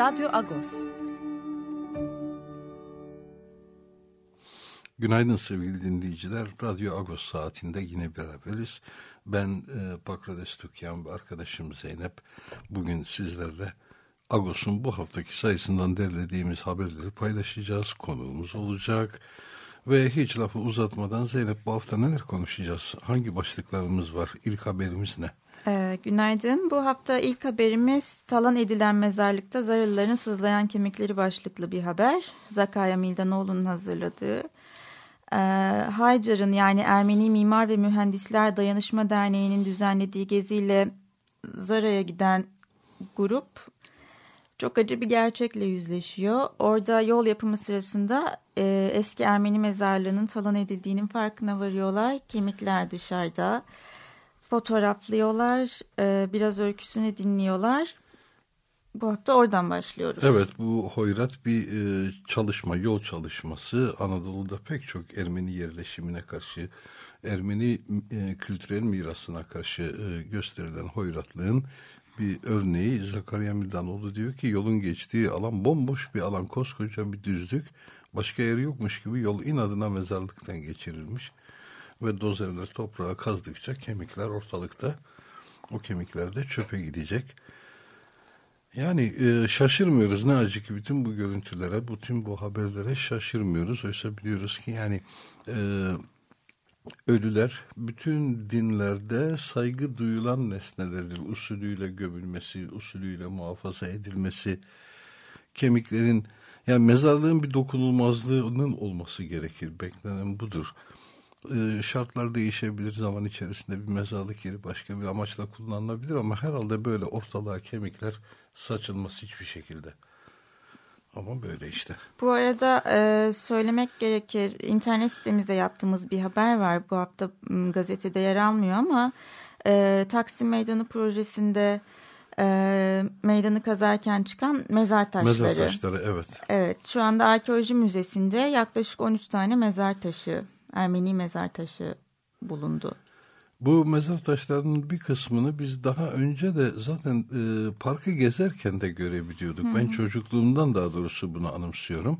Radyo Agos. Günaydın sevgili dinleyiciler. Radyo Agos saatinde yine beraberiz. Ben e, Pakrades Tukyan ve arkadaşım Zeynep. Bugün sizlerle Agos'un bu haftaki sayısından derlediğimiz haberleri paylaşacağız. Konuğumuz olacak. Ve hiç lafı uzatmadan Zeynep bu hafta neler konuşacağız? Hangi başlıklarımız var? İlk haberimiz ne? Ee, günaydın. Bu hafta ilk haberimiz talan edilen mezarlıkta Zaralıların sızlayan kemikleri başlıklı bir haber. Zakaya Mildanoğlu'nun hazırladığı. Ee, Haycar'ın yani Ermeni Mimar ve Mühendisler Dayanışma Derneği'nin düzenlediği geziyle Zara'ya giden grup çok acı bir gerçekle yüzleşiyor. Orada yol yapımı sırasında e, eski Ermeni mezarlığının talan edildiğinin farkına varıyorlar. Kemikler dışarıda fotoğraflıyorlar, e, biraz öyküsünü dinliyorlar. Bu hafta oradan başlıyoruz. Evet bu hoyrat bir e, çalışma, yol çalışması. Anadolu'da pek çok Ermeni yerleşimine karşı, Ermeni e, kültürel mirasına karşı gösterilen hoyratlığın bir örneği. Zakarya Mildanoğlu diyor ki yolun geçtiği alan bomboş bir alan, koskoca bir düzlük. Başka yeri yokmuş gibi yol inadına mezarlıktan geçirilmiş ve dozerler toprağa kazdıkça kemikler ortalıkta. O kemikler de çöpe gidecek. Yani e, şaşırmıyoruz ne acı ki bütün bu görüntülere, bütün bu haberlere şaşırmıyoruz. Oysa biliyoruz ki yani e, ölüler bütün dinlerde saygı duyulan nesnelerdir. Usulüyle gömülmesi, usulüyle muhafaza edilmesi, kemiklerin yani mezarlığın bir dokunulmazlığının olması gerekir. Beklenen budur. Ee, şartlar değişebilir zaman içerisinde bir mezarlık yeri başka bir amaçla kullanılabilir ama herhalde böyle ortalığa kemikler saçılması hiçbir şekilde. Ama böyle işte. Bu arada e, söylemek gerekir internet sitemize yaptığımız bir haber var. Bu hafta gazetede yer almıyor ama e, Taksim Meydanı projesinde e, meydanı kazarken çıkan mezar taşları. Mezar taşları evet. Evet şu anda arkeoloji müzesinde yaklaşık 13 tane mezar taşı Ermeni mezar taşı bulundu. Bu mezar taşlarının bir kısmını biz daha önce de zaten e, parkı gezerken de görebiliyorduk. Hı hı. Ben çocukluğumdan daha doğrusu bunu anımsıyorum.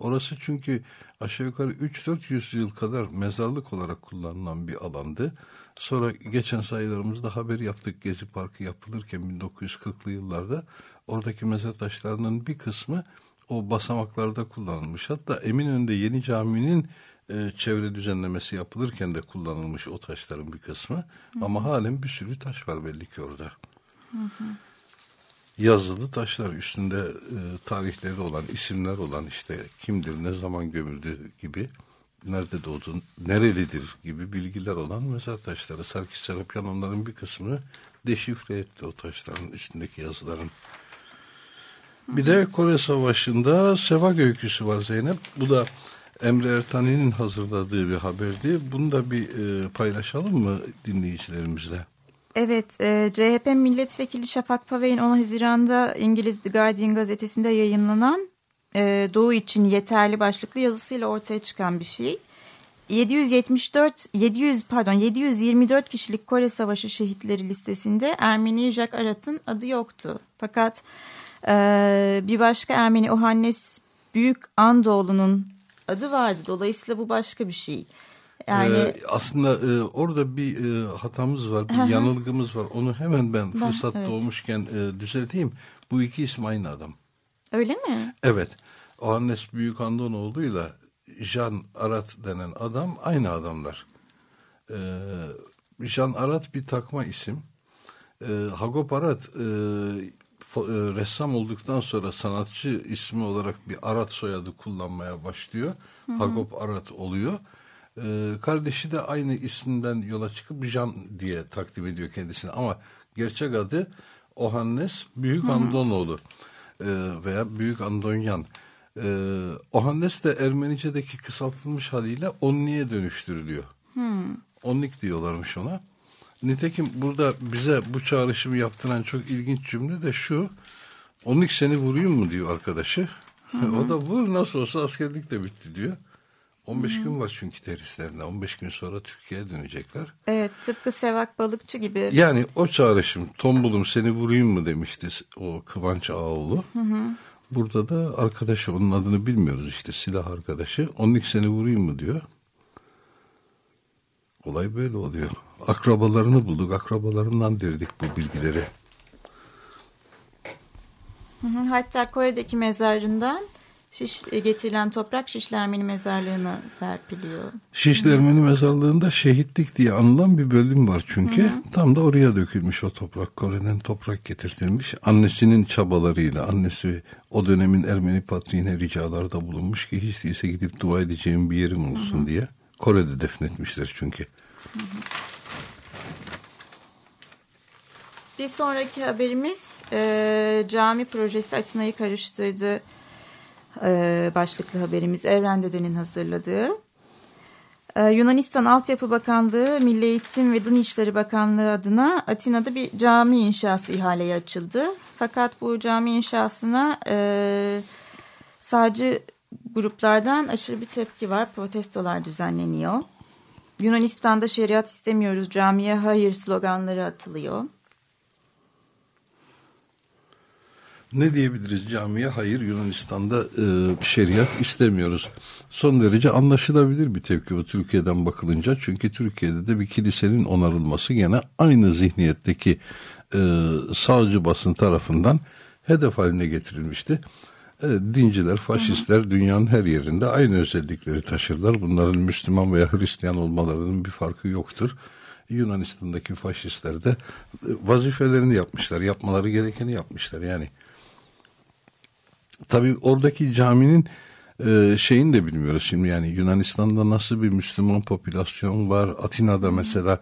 Orası çünkü aşağı yukarı 3-400 yıl kadar mezarlık olarak kullanılan bir alandı. Sonra geçen sayılarımızda haber yaptık Gezi Parkı yapılırken 1940'lı yıllarda oradaki mezar taşlarının bir kısmı o basamaklarda kullanılmış. Hatta Eminönü'nde Yeni Cami'nin e, çevre düzenlemesi yapılırken de kullanılmış o taşların bir kısmı. Hı hı. Ama halen bir sürü taş var belli ki orada. Hı hı. Yazılı taşlar üstünde e, tarihleri olan, isimler olan işte kimdir, ne zaman gömüldü gibi, nerede doğdu, nerelidir gibi bilgiler olan mezar taşları. Sarkis Serapyan onların bir kısmını deşifre etti o taşların üstündeki yazıların. Bir de Kore Savaşı'nda Sevag öyküsü var Zeynep. Bu da Emre Ertani'nin hazırladığı bir haberdi. Bunu da bir e, paylaşalım mı dinleyicilerimizle? Evet, e, CHP milletvekili Şafak Pavey'in 10 Haziran'da İngiliz The Guardian gazetesinde yayınlanan e, Doğu için yeterli başlıklı yazısıyla ortaya çıkan bir şey. 774 700 pardon 724 kişilik Kore Savaşı şehitleri listesinde Ermeni Jack Arat'ın adı yoktu. Fakat e, bir başka Ermeni Ohannes Büyük Andoğlu'nun adı vardı. Dolayısıyla bu başka bir şey. Yani ee, aslında e, orada bir e, hatamız var, bir yanılgımız var. Onu hemen ben fırsat ben, evet. doğmuşken e, düzelteyim. Bu iki isim aynı adam. Öyle mi? Evet. Ohannes Büyük Andonoğlu'yla Jean Arat denen adam aynı adamlar. Ee, Jean Arat bir takma isim. Ee, Hagop Arat e, e, ressam olduktan sonra sanatçı ismi olarak bir Arat soyadı kullanmaya başlıyor. Hı hı. Hagop Arat oluyor. Ee, kardeşi de aynı isimden yola çıkıp Jan diye takdim ediyor kendisini ama Gerçek adı Ohannes Büyük Andonoğlu e, veya Büyük Andonyan. E, Ohannes de Ermenice'deki kısaltılmış haliyle Onni'ye dönüştürülüyor. Hmm. Onnik diyorlarmış ona. Nitekim burada bize bu çağrışımı yaptıran çok ilginç cümle de şu. Onnik seni vurayım mı diyor arkadaşı. Hı hı. O da vur nasıl olsa askerlik de bitti diyor. 15 hı hı. gün var çünkü terhislerinde. 15 gün sonra Türkiye'ye dönecekler. Evet tıpkı Sevak Balıkçı gibi. Yani o çağrışım tombulum seni vurayım mı demişti o Kıvanç Ağoğlu. Hı hı. Burada da arkadaşı onun adını bilmiyoruz işte silah arkadaşı. Onnik seni vurayım mı diyor. Olay böyle oluyor. Akrabalarını bulduk. Akrabalarından derdik bu bilgileri. Hatta Kore'deki mezarından Şiş, e, getirilen toprak Şişli Ermeni mezarlığına serpiliyor. Şişli Ermeni mezarlığında şehitlik diye anılan bir bölüm var çünkü. Hı hı. Tam da oraya dökülmüş o toprak. Kore'den toprak getirtilmiş. Annesinin çabalarıyla annesi o dönemin Ermeni patriğine ricalarda bulunmuş ki hiç değilse gidip dua edeceğim bir yerim olsun hı hı. diye. Kore'de defnetmişler çünkü. Bir sonraki haberimiz e, cami projesi Atina'yı karıştırdı e, başlıklı haberimiz Evren Dede'nin hazırladığı. E, Yunanistan Altyapı Bakanlığı, Milli Eğitim ve Din İşleri Bakanlığı adına Atina'da bir cami inşası ihaleye açıldı. Fakat bu cami inşasına e, sadece gruplardan aşırı bir tepki var. Protestolar düzenleniyor. Yunanistan'da şeriat istemiyoruz, camiye hayır sloganları atılıyor. Ne diyebiliriz camiye? Hayır Yunanistan'da e, şeriat istemiyoruz. Son derece anlaşılabilir bir tepki bu Türkiye'den bakılınca. Çünkü Türkiye'de de bir kilisenin onarılması gene aynı zihniyetteki e, sağcı basın tarafından hedef haline getirilmişti. Evet, dinciler, faşistler hı hı. dünyanın her yerinde aynı özellikleri taşırlar. Bunların Müslüman veya Hristiyan olmalarının bir farkı yoktur. Yunanistan'daki faşistler de e, vazifelerini yapmışlar, yapmaları gerekeni yapmışlar. Yani Tabii oradaki caminin e, şeyini de bilmiyoruz şimdi yani Yunanistan'da nasıl bir Müslüman popülasyon var Atina'da mesela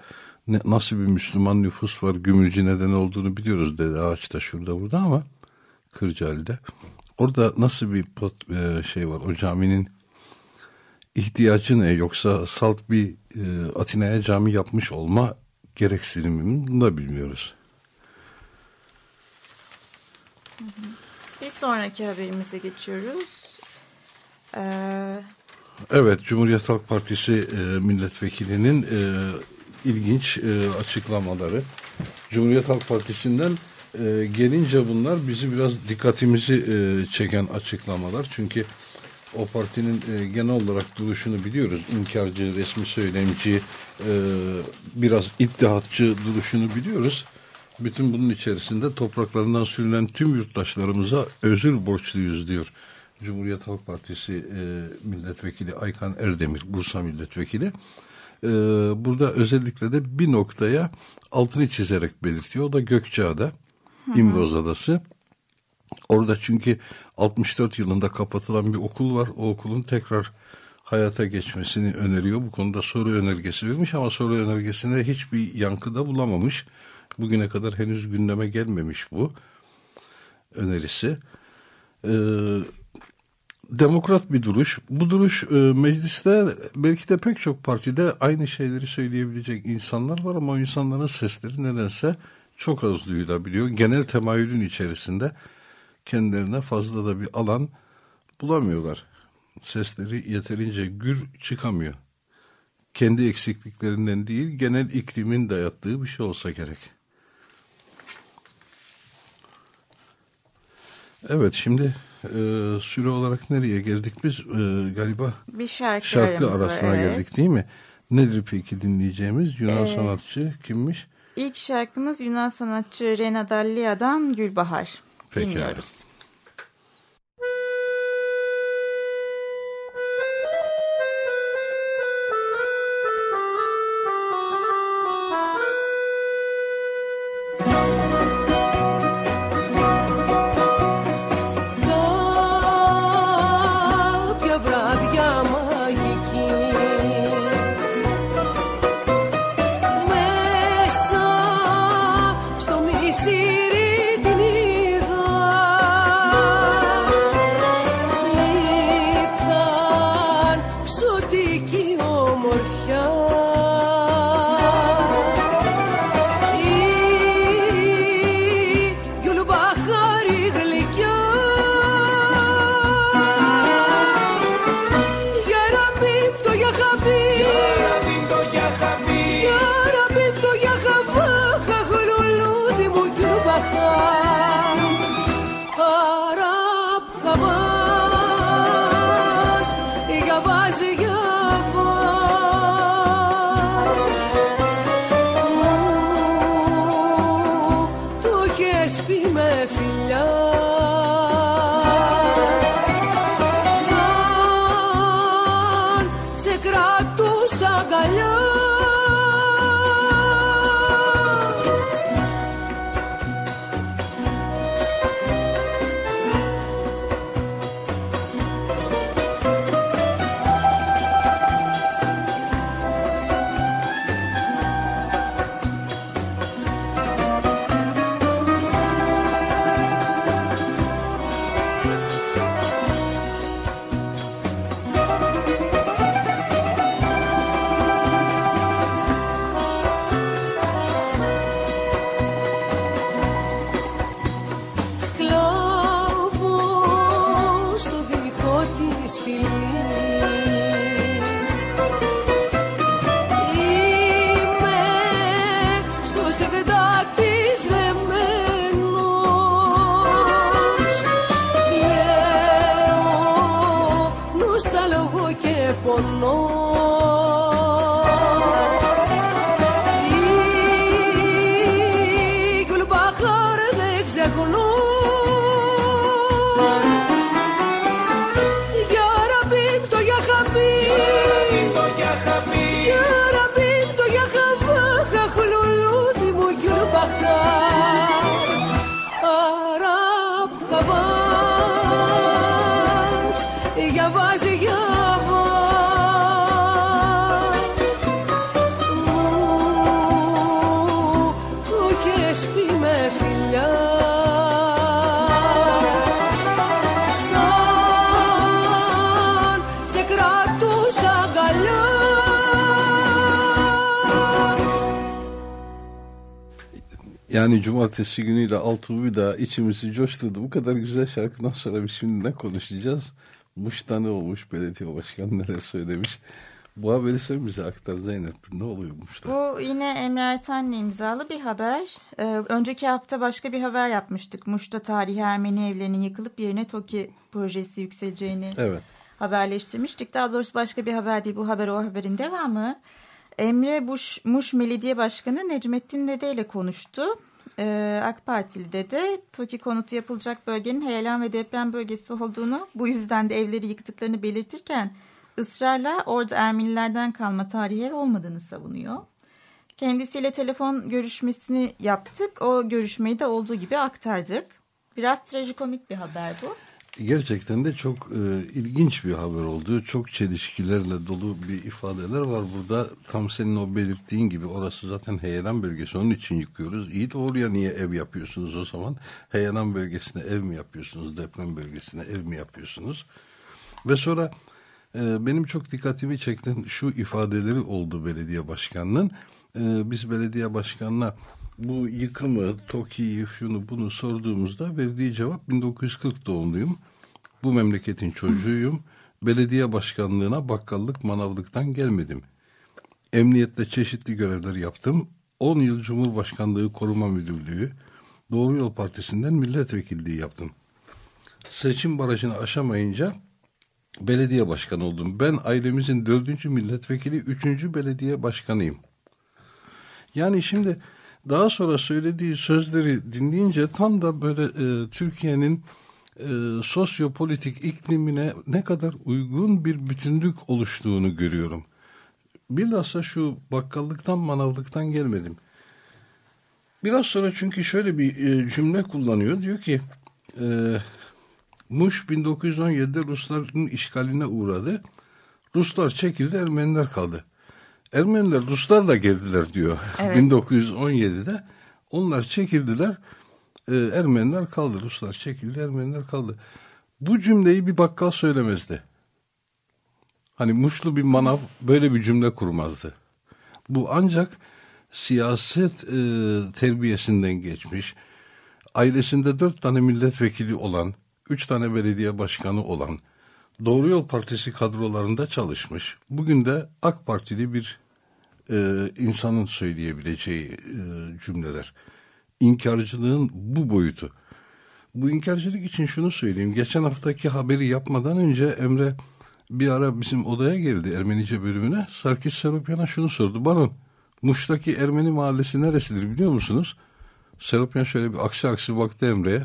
ne, nasıl bir Müslüman nüfus var Gümülcü neden olduğunu biliyoruz Dede Ağaç'ta şurada burada ama Kırcaali'de orada nasıl bir pot, e, şey var o caminin ihtiyacı ne yoksa salt bir e, Atina'ya cami yapmış olma gereksinimini bunu da bilmiyoruz. Bir sonraki haberimize geçiyoruz. Ee... Evet, Cumhuriyet Halk Partisi e, milletvekilinin e, ilginç e, açıklamaları. Cumhuriyet Halk Partisi'nden e, gelince bunlar bizi biraz dikkatimizi e, çeken açıklamalar. Çünkü o partinin e, genel olarak duruşunu biliyoruz. İnkarcı, resmi söylemci, e, biraz iddiatçı duruşunu biliyoruz bütün bunun içerisinde topraklarından sürülen tüm yurttaşlarımıza özür borçluyuz diyor. Cumhuriyet Halk Partisi e, milletvekili Aykan Erdemir, Bursa milletvekili. E, burada özellikle de bir noktaya altını çizerek belirtiyor. O da Gökçeada, İmroz Adası. Orada çünkü 64 yılında kapatılan bir okul var. O okulun tekrar hayata geçmesini öneriyor. Bu konuda soru önergesi vermiş ama soru önergesinde hiçbir yankıda bulamamış. Bugüne kadar henüz gündeme gelmemiş bu önerisi. Ee, demokrat bir duruş. Bu duruş e, mecliste belki de pek çok partide aynı şeyleri söyleyebilecek insanlar var ama insanların sesleri nedense çok az duyulabiliyor. Genel temayülün içerisinde kendilerine fazla da bir alan bulamıyorlar. Sesleri yeterince gür çıkamıyor. Kendi eksikliklerinden değil genel iklimin dayattığı bir şey olsa gerek. Evet şimdi e, süre olarak nereye geldik biz? E, galiba bir şarkı, şarkı arasına evet. geldik değil mi? Nedir peki dinleyeceğimiz? Yunan evet. sanatçı kimmiş? İlk şarkımız Yunan sanatçı Rena Dallia'dan Gülbahar. Peki Dinliyoruz. Abi. Yani cumartesi günüyle altı bir daha içimizi coşturdu. Bu kadar güzel şarkıdan sonra biz şimdi ne konuşacağız? Muş'ta ne olmuş belediye başkanı neler söylemiş. Bu haberi sen bize aktar Zeynep. Ne oluyor Muş'ta? Bu yine Emre Erten'le imzalı bir haber. Ee, önceki hafta başka bir haber yapmıştık. Muş'ta tarihi Ermeni evlerinin yıkılıp yerine TOKİ projesi yükseleceğini evet. haberleştirmiştik. Daha doğrusu başka bir haber değil. Bu haber o haberin devamı. Emre Buş, Muş Belediye Başkanı Necmettin Dede ile konuştu. Ee, AK Partili Dede, TOKİ konutu yapılacak bölgenin heyelan ve deprem bölgesi olduğunu, bu yüzden de evleri yıktıklarını belirtirken ısrarla orada Ermenilerden kalma tarihi olmadığını savunuyor. Kendisiyle telefon görüşmesini yaptık. O görüşmeyi de olduğu gibi aktardık. Biraz trajikomik bir haber bu gerçekten de çok e, ilginç bir haber oldu. Çok çelişkilerle dolu bir ifadeler var burada. Tam senin o belirttiğin gibi orası zaten heyelan bölgesi. Onun için yıkıyoruz. İyi de oraya niye ev yapıyorsunuz o zaman? Heyelan bölgesine ev mi yapıyorsunuz? Deprem bölgesine ev mi yapıyorsunuz? Ve sonra e, benim çok dikkatimi çeken şu ifadeleri oldu belediye başkanının. E, biz belediye başkanına bu yıkımı, TOKİ'yi, şunu bunu sorduğumuzda verdiği cevap 1940 doğumluyum. Bu memleketin çocuğuyum. Belediye başkanlığına bakkallık, manavlıktan gelmedim. Emniyette çeşitli görevler yaptım. 10 yıl Cumhurbaşkanlığı Koruma Müdürlüğü, Doğru Yol Partisi'nden milletvekilliği yaptım. Seçim barajını aşamayınca belediye başkanı oldum. Ben ailemizin dördüncü milletvekili, üçüncü belediye başkanıyım. Yani şimdi daha sonra söylediği sözleri dinleyince tam da böyle e, Türkiye'nin e, sosyopolitik iklimine ne kadar uygun bir bütünlük oluştuğunu görüyorum. Bilhassa şu bakkallıktan manavlıktan gelmedim. Biraz sonra çünkü şöyle bir e, cümle kullanıyor. Diyor ki e, Muş 1917'de Rusların işgaline uğradı. Ruslar çekildi Ermeniler kaldı. Ermeniler Ruslarla geldiler diyor evet. 1917'de. Onlar çekildiler. E, Ermeniler kaldı. Ruslar çekildi, Ermeniler kaldı. Bu cümleyi bir bakkal söylemezdi. Hani Muşlu bir manav böyle bir cümle kurmazdı. Bu ancak siyaset e, terbiyesinden geçmiş, ailesinde dört tane milletvekili olan, üç tane belediye başkanı olan, Doğru Yol Partisi kadrolarında çalışmış. Bugün de AK Partili bir e, insanın söyleyebileceği e, cümleler. İnkarcılığın bu boyutu. Bu inkarcılık için şunu söyleyeyim. Geçen haftaki haberi yapmadan önce Emre bir ara bizim odaya geldi Ermenice bölümüne. Sarkis Seropyan'a şunu sordu. Baron Muş'taki Ermeni mahallesi neresidir biliyor musunuz? Seropyan şöyle bir aksi aksi baktı Emre'ye.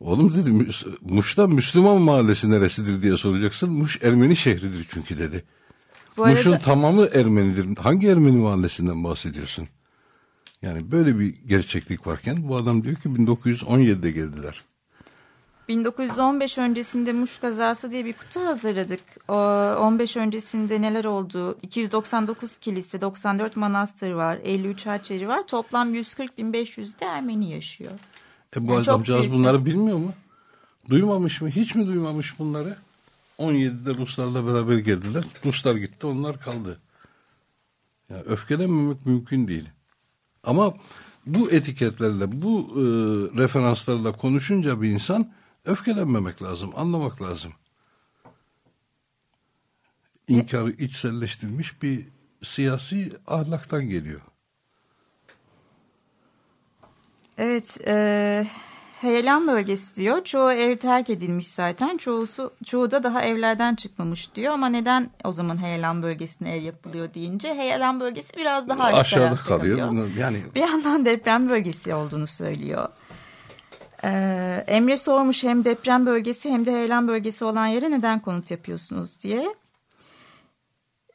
Oğlum dedi Muş'ta Müslüman mahallesi neresidir diye soracaksın. Muş Ermeni şehridir çünkü dedi. Bu Muş'un arada... tamamı Ermenidir. Hangi Ermeni mahallesinden bahsediyorsun? Yani böyle bir gerçeklik varken bu adam diyor ki 1917'de geldiler. 1915 öncesinde Muş kazası diye bir kutu hazırladık. O 15 öncesinde neler oldu? 299 kilise, 94 manastır var, 53 harçeri var. Toplam 140.500 de Ermeni yaşıyor. E bu yani adamcağız bunları bilmiyor mu? Duymamış mı? Hiç mi duymamış bunları? 17'de Ruslarla beraber geldiler. Ruslar gitti, onlar kaldı. Yani öfkelenmemek mümkün değil. Ama bu etiketlerle, bu e, referanslarla konuşunca bir insan öfkelenmemek lazım, anlamak lazım. İnkarı içselleştirilmiş bir siyasi ahlaktan geliyor. Evet, e, heyelan bölgesi diyor. Çoğu ev terk edilmiş zaten. Çoğusu, çoğu da daha evlerden çıkmamış diyor. Ama neden o zaman heyelan bölgesine ev yapılıyor deyince heyelan bölgesi biraz daha aşağıda kalıyor. Kalıyor. Yani bir yandan deprem bölgesi olduğunu söylüyor. Ee, Emre sormuş hem deprem bölgesi hem de heyelan bölgesi olan yere neden konut yapıyorsunuz diye.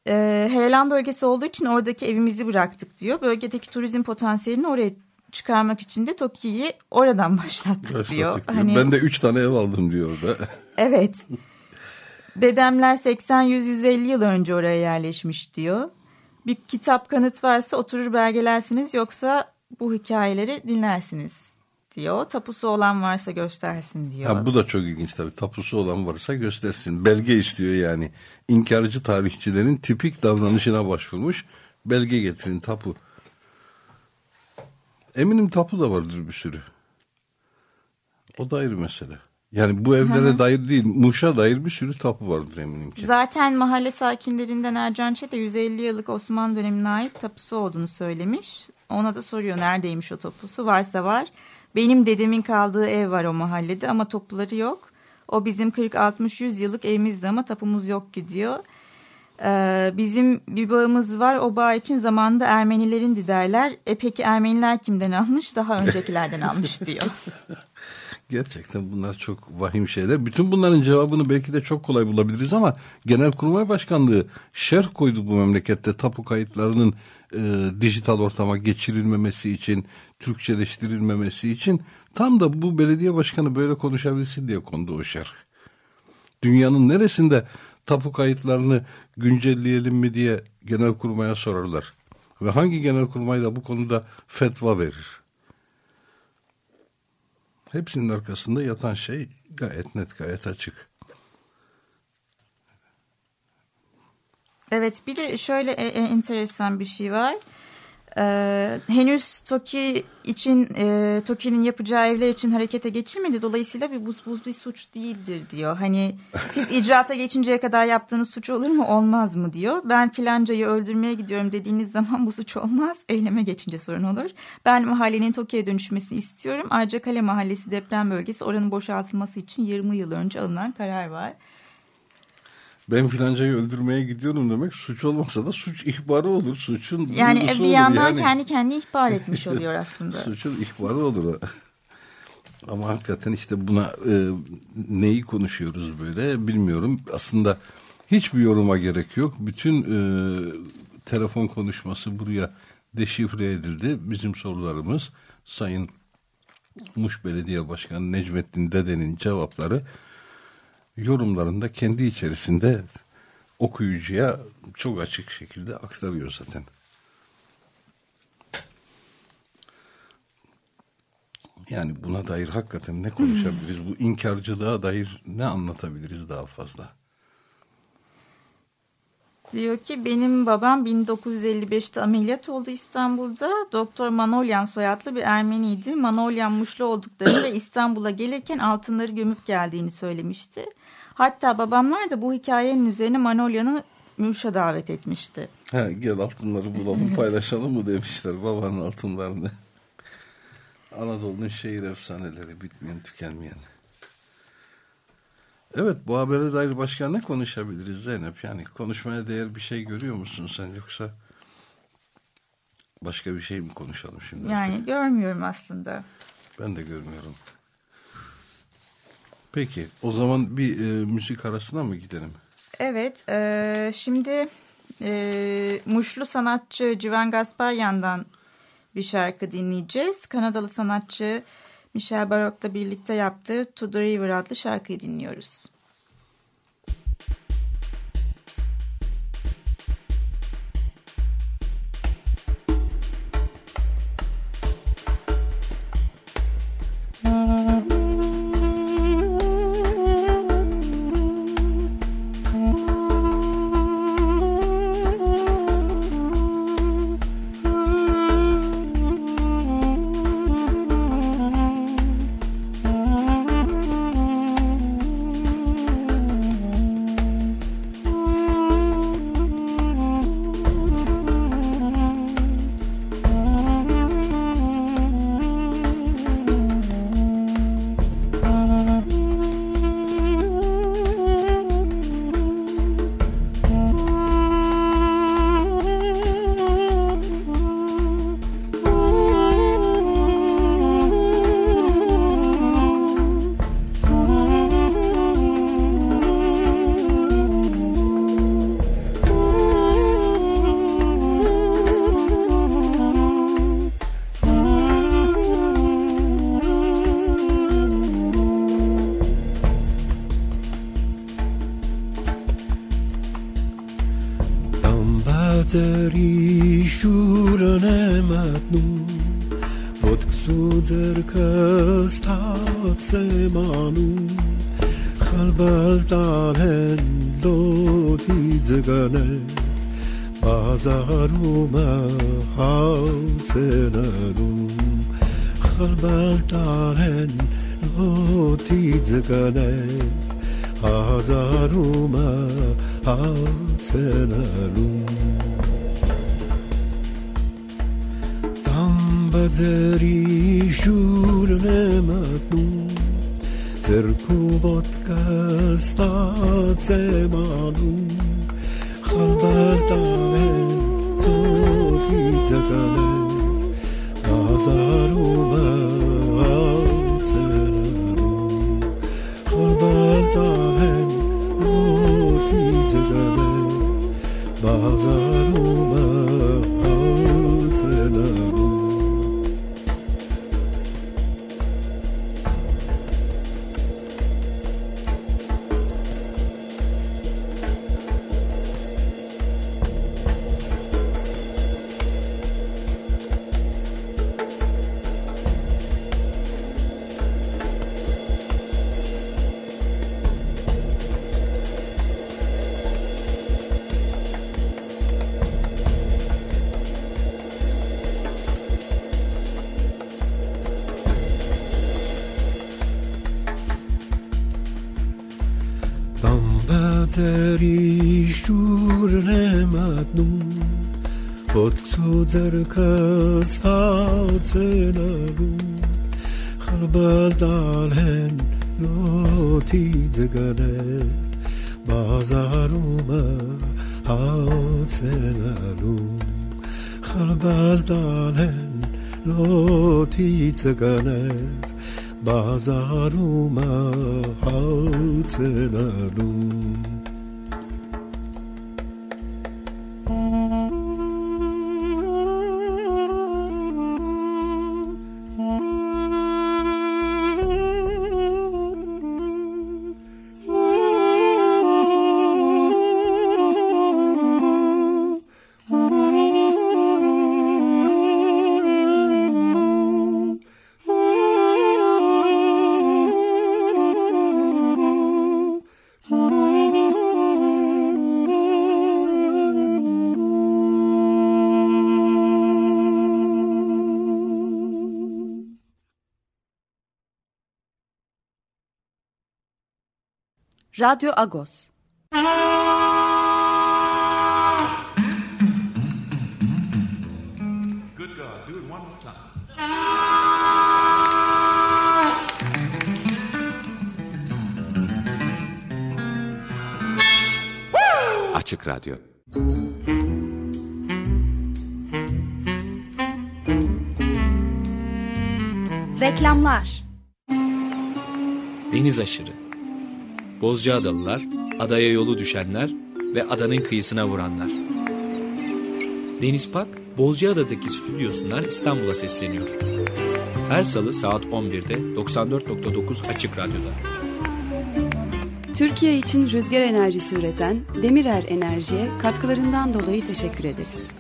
Ee, heyelan bölgesi olduğu için oradaki evimizi bıraktık diyor. Bölgedeki turizm potansiyelini oraya çıkarmak için de Toki'yi oradan başlattık, başlattık diyor. diyor. Hani, ben de üç tane ev aldım diyor orada. Evet. Dedemler 80-100-150 yıl önce oraya yerleşmiş diyor. Bir kitap kanıt varsa oturur belgelersiniz yoksa bu hikayeleri dinlersiniz diyor. Tapusu olan varsa göstersin diyor. Ha, bu da çok ilginç tabii. Tapusu olan varsa göstersin. Belge istiyor yani. İnkarcı tarihçilerin tipik davranışına başvurmuş. Belge getirin tapu. Eminim tapu da vardır bir sürü. O da ayrı mesele. Yani bu evlere Hı-hı. dair değil, Muş'a dair bir sürü tapu vardır eminim ki. Zaten mahalle sakinlerinden Ercan Çete 150 yıllık Osmanlı dönemine ait tapusu olduğunu söylemiş. Ona da soruyor neredeymiş o tapusu. Varsa var. Benim dedemin kaldığı ev var o mahallede ama tapuları yok. O bizim 40-60-100 yıllık evimizdi ama tapumuz yok gidiyor. Ee, bizim bir bağımız var. O bağ için zamanında Ermenilerin derler. E peki Ermeniler kimden almış? Daha öncekilerden almış diyor. Gerçekten bunlar çok vahim şeyler. Bütün bunların cevabını belki de çok kolay bulabiliriz ama Genelkurmay Başkanlığı şerh koydu bu memlekette tapu kayıtlarının e, dijital ortama geçirilmemesi için, Türkçeleştirilmemesi için tam da bu belediye başkanı böyle konuşabilsin diye kondu o şerh. Dünyanın neresinde tapu kayıtlarını güncelleyelim mi diye genel kurmaya sorarlar. Ve hangi genel kurmay da bu konuda fetva verir? Hepsinin arkasında yatan şey gayet net, gayet açık. Evet bir de şöyle e, e, enteresan bir şey var. Ee, henüz TOKİ için e, TOKİ'nin yapacağı evler için harekete geçilmedi. Dolayısıyla bir bu, bu bir suç değildir diyor. Hani siz icraata geçinceye kadar yaptığınız suç olur mu olmaz mı diyor. Ben filancayı öldürmeye gidiyorum dediğiniz zaman bu suç olmaz. Eyleme geçince sorun olur. Ben mahallenin TOKİ'ye dönüşmesini istiyorum. Arcakale Mahallesi deprem bölgesi oranın boşaltılması için 20 yıl önce alınan karar var ben filancayı öldürmeye gidiyorum demek suç olmasa da suç ihbarı olur. Suçun yani bir yandan yani. kendi kendini ihbar etmiş oluyor aslında. Suçun ihbarı olur. Ama hakikaten işte buna e, neyi konuşuyoruz böyle bilmiyorum. Aslında hiçbir yoruma gerek yok. Bütün e, telefon konuşması buraya deşifre edildi. Bizim sorularımız Sayın Muş Belediye Başkanı Necmettin Dede'nin cevapları yorumlarında kendi içerisinde okuyucuya çok açık şekilde aktarıyor zaten. Yani buna dair hakikaten ne konuşabiliriz? Bu inkarcılığa dair ne anlatabiliriz daha fazla? diyor ki benim babam 1955'te ameliyat oldu İstanbul'da. Doktor Manolyan soyadlı bir Ermeniydi. Manolyan muşlu olduklarını ve İstanbul'a gelirken altınları gömüp geldiğini söylemişti. Hatta babamlar da bu hikayenin üzerine Manolyan'ı Muş'a davet etmişti. Ha, gel altınları bulalım paylaşalım mı demişler babanın altınlarını. Anadolu'nun şehir efsaneleri bitmeyen tükenmeyen. Evet bu habere dair başka ne konuşabiliriz Zeynep? Yani konuşmaya değer bir şey görüyor musun sen yoksa başka bir şey mi konuşalım şimdi? Yani artık? görmüyorum aslında. Ben de görmüyorum. Peki o zaman bir e, müzik arasına mı gidelim? Evet e, şimdi e, Muşlu sanatçı Civan Gasparyan'dan bir şarkı dinleyeceğiz. Kanadalı sanatçı Michel Barok'la birlikte yaptığı To The River adlı şarkıyı dinliyoruz. ձերի շուրն եմ ատնում, Ոտքսու ձերքը ստացենալում, Խլբադալ են լոթի ձգանել, Բազարումը հացենալում, Խլբադալ են լոթի ձգանել, Բազարումը հացենալում, Radyo Agos. Good God, do it one more time. Açık Radyo Reklamlar Deniz aşırı. Bozcaadalılar, adaya yolu düşenler ve adanın kıyısına vuranlar. Deniz Pak, Bozcaada'daki stüdyosundan İstanbul'a sesleniyor. Her salı saat 11'de 94.9 Açık Radyo'da. Türkiye için rüzgar enerjisi üreten Demirer Enerji'ye katkılarından dolayı teşekkür ederiz.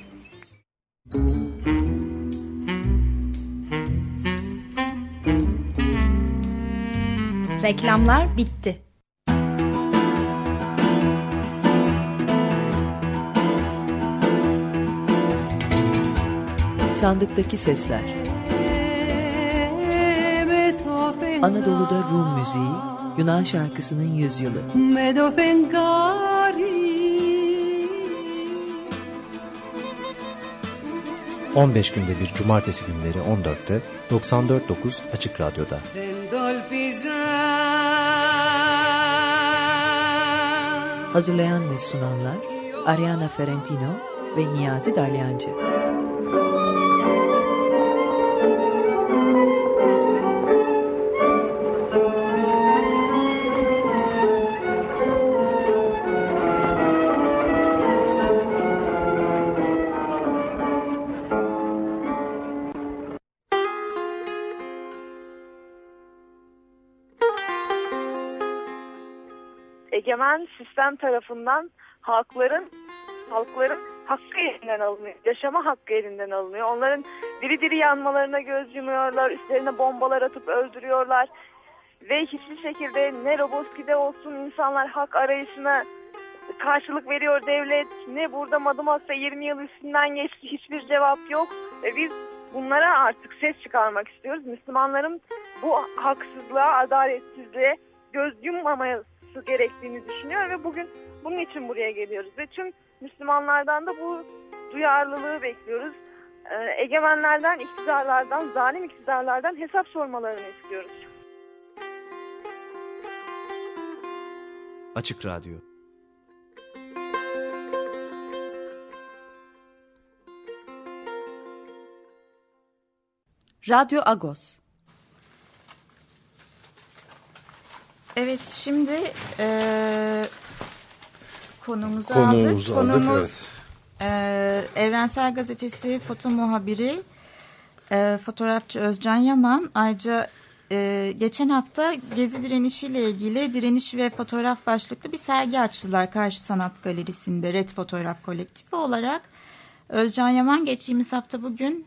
Reklamlar bitti. Sandıktaki Sesler Anadolu'da Rum müziği, Yunan şarkısının yüzyılı. 15 günde bir cumartesi günleri 14'te 94.9 Açık Radyo'da. Hazırlayan ve sunanlar Ariana Ferentino ve Niyazi Dalyancı. Sistem tarafından halkların halkların hakkı elinden alınıyor. Yaşama hakkı elinden alınıyor. Onların diri diri yanmalarına göz yumuyorlar. Üstlerine bombalar atıp öldürüyorlar. Ve hiçbir şekilde ne Roboski'de olsun insanlar hak arayışına karşılık veriyor devlet. Ne burada Madımak'ta 20 yıl üstünden geçti hiçbir cevap yok. Ve biz bunlara artık ses çıkarmak istiyoruz. Müslümanların bu haksızlığa, adaletsizliğe göz yummaması gerektiğini düşünüyor ve bugün bunun için buraya geliyoruz. Ve tüm Müslümanlardan da bu duyarlılığı bekliyoruz. Ee, egemenlerden, iktidarlardan, zalim iktidarlardan hesap sormalarını istiyoruz. Açık Radyo Radyo Agos. Evet şimdi e, konumuzu, Konuğumuzu aldık. aldık, Konumuz evet. e, Evrensel Gazetesi foto muhabiri e, fotoğrafçı Özcan Yaman. Ayrıca e, geçen hafta Gezi direnişiyle ilgili direniş ve fotoğraf başlıklı bir sergi açtılar Karşı Sanat Galerisi'nde Red Fotoğraf Kolektifi olarak. Özcan Yaman geçtiğimiz hafta bugün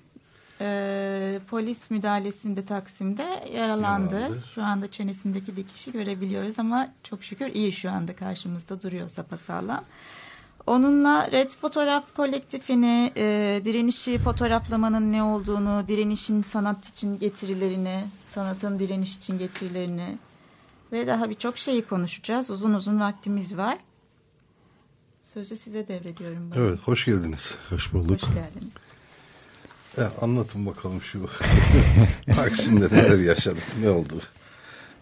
e, polis müdahalesinde Taksim'de yaralandı. Yaralandı. Şu anda çenesindeki dikişi görebiliyoruz ama çok şükür iyi şu anda karşımızda duruyor sapasağlam. Onunla Red Fotoğraf Kolektifini, e, direnişi fotoğraflamanın ne olduğunu, direnişin sanat için getirilerini, sanatın direniş için getirilerini ve daha birçok şeyi konuşacağız. Uzun uzun vaktimiz var. Sözü size devrediyorum. bana. Evet, hoş geldiniz. Hoş bulduk. Hoş geldiniz. Ya, anlatın bakalım şu Taksim'de neler yaşadık, ne oldu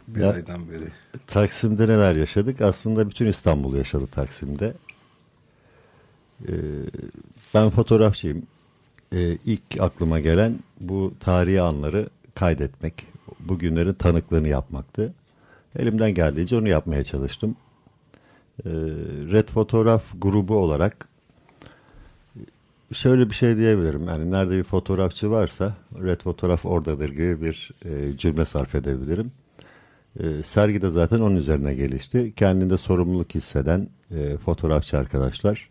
bir Ya- aydan beri. Taksim'de neler yaşadık? Aslında bütün İstanbul yaşadı Taksim'de. Ee, ben fotoğrafçıyım. Ee, ilk aklıma gelen bu tarihi anları kaydetmek, bugünlerin tanıklığını yapmaktı. Elimden geldiğince onu yapmaya çalıştım. Ee, Red Fotoğraf grubu olarak şöyle bir şey diyebilirim. Yani nerede bir fotoğrafçı varsa Red Fotoğraf oradadır gibi bir e, cümle sarf edebilirim. E, sergi de zaten onun üzerine gelişti. Kendinde sorumluluk hisseden e, fotoğrafçı arkadaşlar,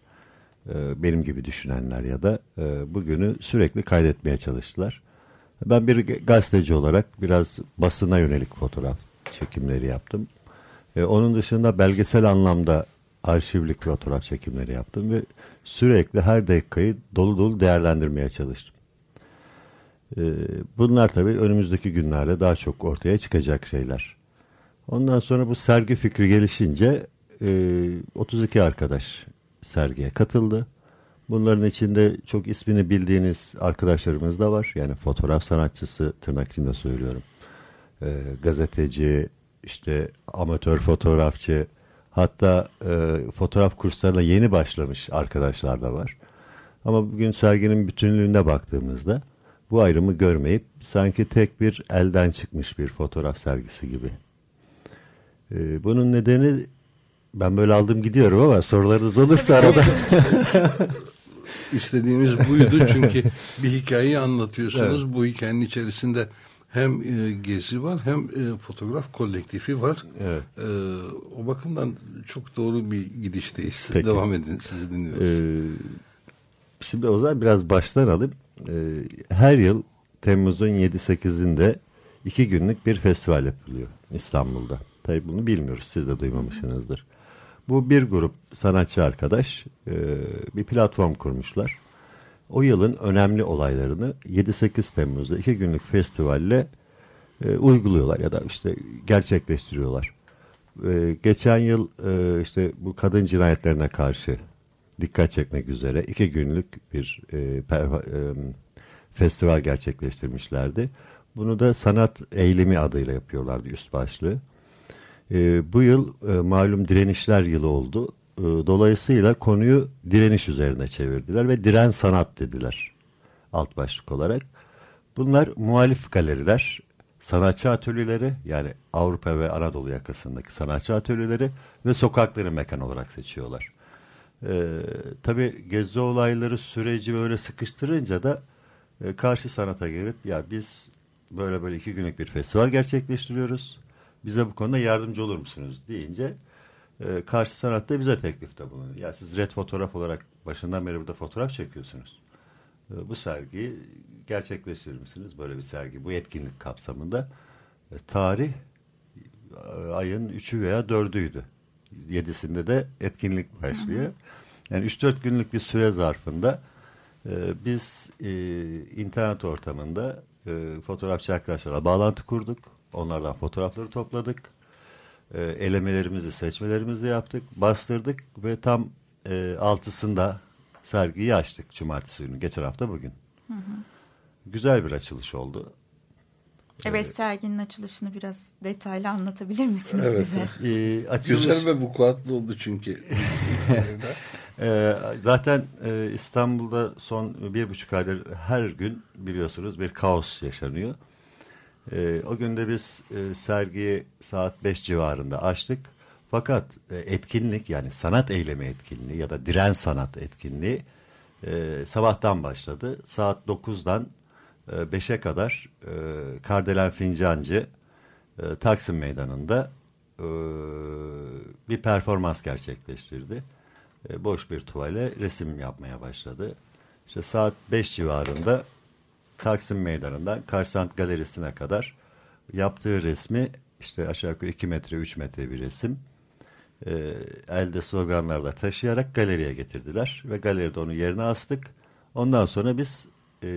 e, benim gibi düşünenler ya da e, bugünü sürekli kaydetmeye çalıştılar. Ben bir gazeteci olarak biraz basına yönelik fotoğraf çekimleri yaptım. E, onun dışında belgesel anlamda arşivlik fotoğraf çekimleri yaptım ve sürekli her dakikayı dolu dolu değerlendirmeye çalıştım. E, bunlar tabii önümüzdeki günlerde daha çok ortaya çıkacak şeyler. Ondan sonra bu sergi fikri gelişince e, 32 arkadaş sergiye katıldı. Bunların içinde çok ismini bildiğiniz arkadaşlarımız da var. Yani fotoğraf sanatçısı tırnak içinde söylüyorum. E, gazeteci, işte amatör fotoğrafçı, hatta e, fotoğraf kurslarına yeni başlamış arkadaşlar da var. Ama bugün serginin bütünlüğüne baktığımızda bu ayrımı görmeyip sanki tek bir elden çıkmış bir fotoğraf sergisi gibi. E, bunun nedeni ben böyle aldım gidiyorum ama sorularınız olursa arada. İstediğimiz buydu çünkü bir hikayeyi anlatıyorsunuz. Evet. Bu hikayenin içerisinde hem e, gezi var hem e, fotoğraf kolektifi var. Evet. E, o bakımdan çok doğru bir gidişteyiz. Peki. Devam edin sizi dinliyoruz. Ee, şimdi o zaman biraz baştan alayım. Ee, her yıl Temmuz'un 7-8'inde iki günlük bir festival yapılıyor İstanbul'da. Tabii bunu bilmiyoruz. Siz de duymamışsınızdır. Bu bir grup sanatçı arkadaş e, bir platform kurmuşlar. O yılın önemli olaylarını 7-8 Temmuz'da iki günlük festivalle e, uyguluyorlar ya da işte gerçekleştiriyorlar. E, geçen yıl e, işte bu kadın cinayetlerine karşı dikkat çekmek üzere iki günlük bir e, perfa- e, festival gerçekleştirmişlerdi. Bunu da sanat eylemi adıyla yapıyorlardı üst başlığı. E, bu yıl e, malum direnişler yılı oldu. E, dolayısıyla konuyu direniş üzerine çevirdiler ve diren sanat dediler alt başlık olarak. Bunlar muhalif galeriler, sanatçı atölyeleri yani Avrupa ve Anadolu yakasındaki sanatçı atölyeleri ve sokakları mekan olarak seçiyorlar. Ee, tabii gezi olayları süreci böyle sıkıştırınca da e, karşı sanata gelip ya biz böyle böyle iki günlük bir festival gerçekleştiriyoruz. Bize bu konuda yardımcı olur musunuz deyince e, karşı sanat da bize teklifte bulunuyor. Ya siz red fotoğraf olarak başından beri burada fotoğraf çekiyorsunuz. E, bu sergiyi gerçekleştirir misiniz? Böyle bir sergi bu etkinlik kapsamında. E, tarih e, ayın 3'ü veya 4'üydü. 7'sinde de etkinlik başlıyor. Yani 3-4 günlük bir süre zarfında e, biz e, internet ortamında e, fotoğrafçı arkadaşlarla bağlantı kurduk. Onlardan fotoğrafları topladık. E, elemelerimizi, seçmelerimizi yaptık. Bastırdık ve tam e, altısında sergiyi açtık cumartesi günü. Geçen hafta bugün. Hı hı. Güzel bir açılış oldu. Evet, serginin açılışını biraz detaylı anlatabilir misiniz Evet. bize? Ee, açılış- Güzel ve vukuatlı oldu çünkü. Ee, zaten e, İstanbul'da son bir buçuk aydır her gün biliyorsunuz bir kaos yaşanıyor. Ee, o günde biz e, sergiyi saat 5 civarında açtık. Fakat e, etkinlik yani sanat eylemi etkinliği ya da diren sanat etkinliği e, sabahtan başladı. Saat 9'dan e, 5'e kadar e, Kardelen Fincancı e, Taksim Meydanı'nda e, bir performans gerçekleştirdi. E, boş bir tuvale resim yapmaya başladı. İşte saat 5 civarında Taksim Meydanı'ndan Karsant Galerisi'ne kadar yaptığı resmi işte aşağı yukarı 2 metre 3 metre bir resim e, elde sloganlarla taşıyarak galeriye getirdiler ve galeride onu yerine astık. Ondan sonra biz e,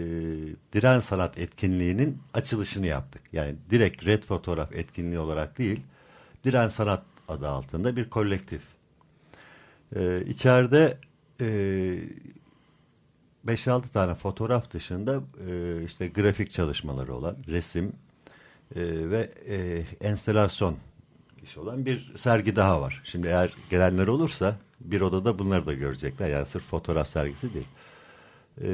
diren sanat etkinliğinin açılışını yaptık. Yani direkt red fotoğraf etkinliği olarak değil, diren sanat adı altında bir kolektif. E, içeride e, 5-6 tane fotoğraf dışında e, işte grafik çalışmaları olan resim e, ve e, enstelasyon işi olan bir sergi daha var. Şimdi eğer gelenler olursa bir odada bunları da görecekler. Yani sırf fotoğraf sergisi değil. E,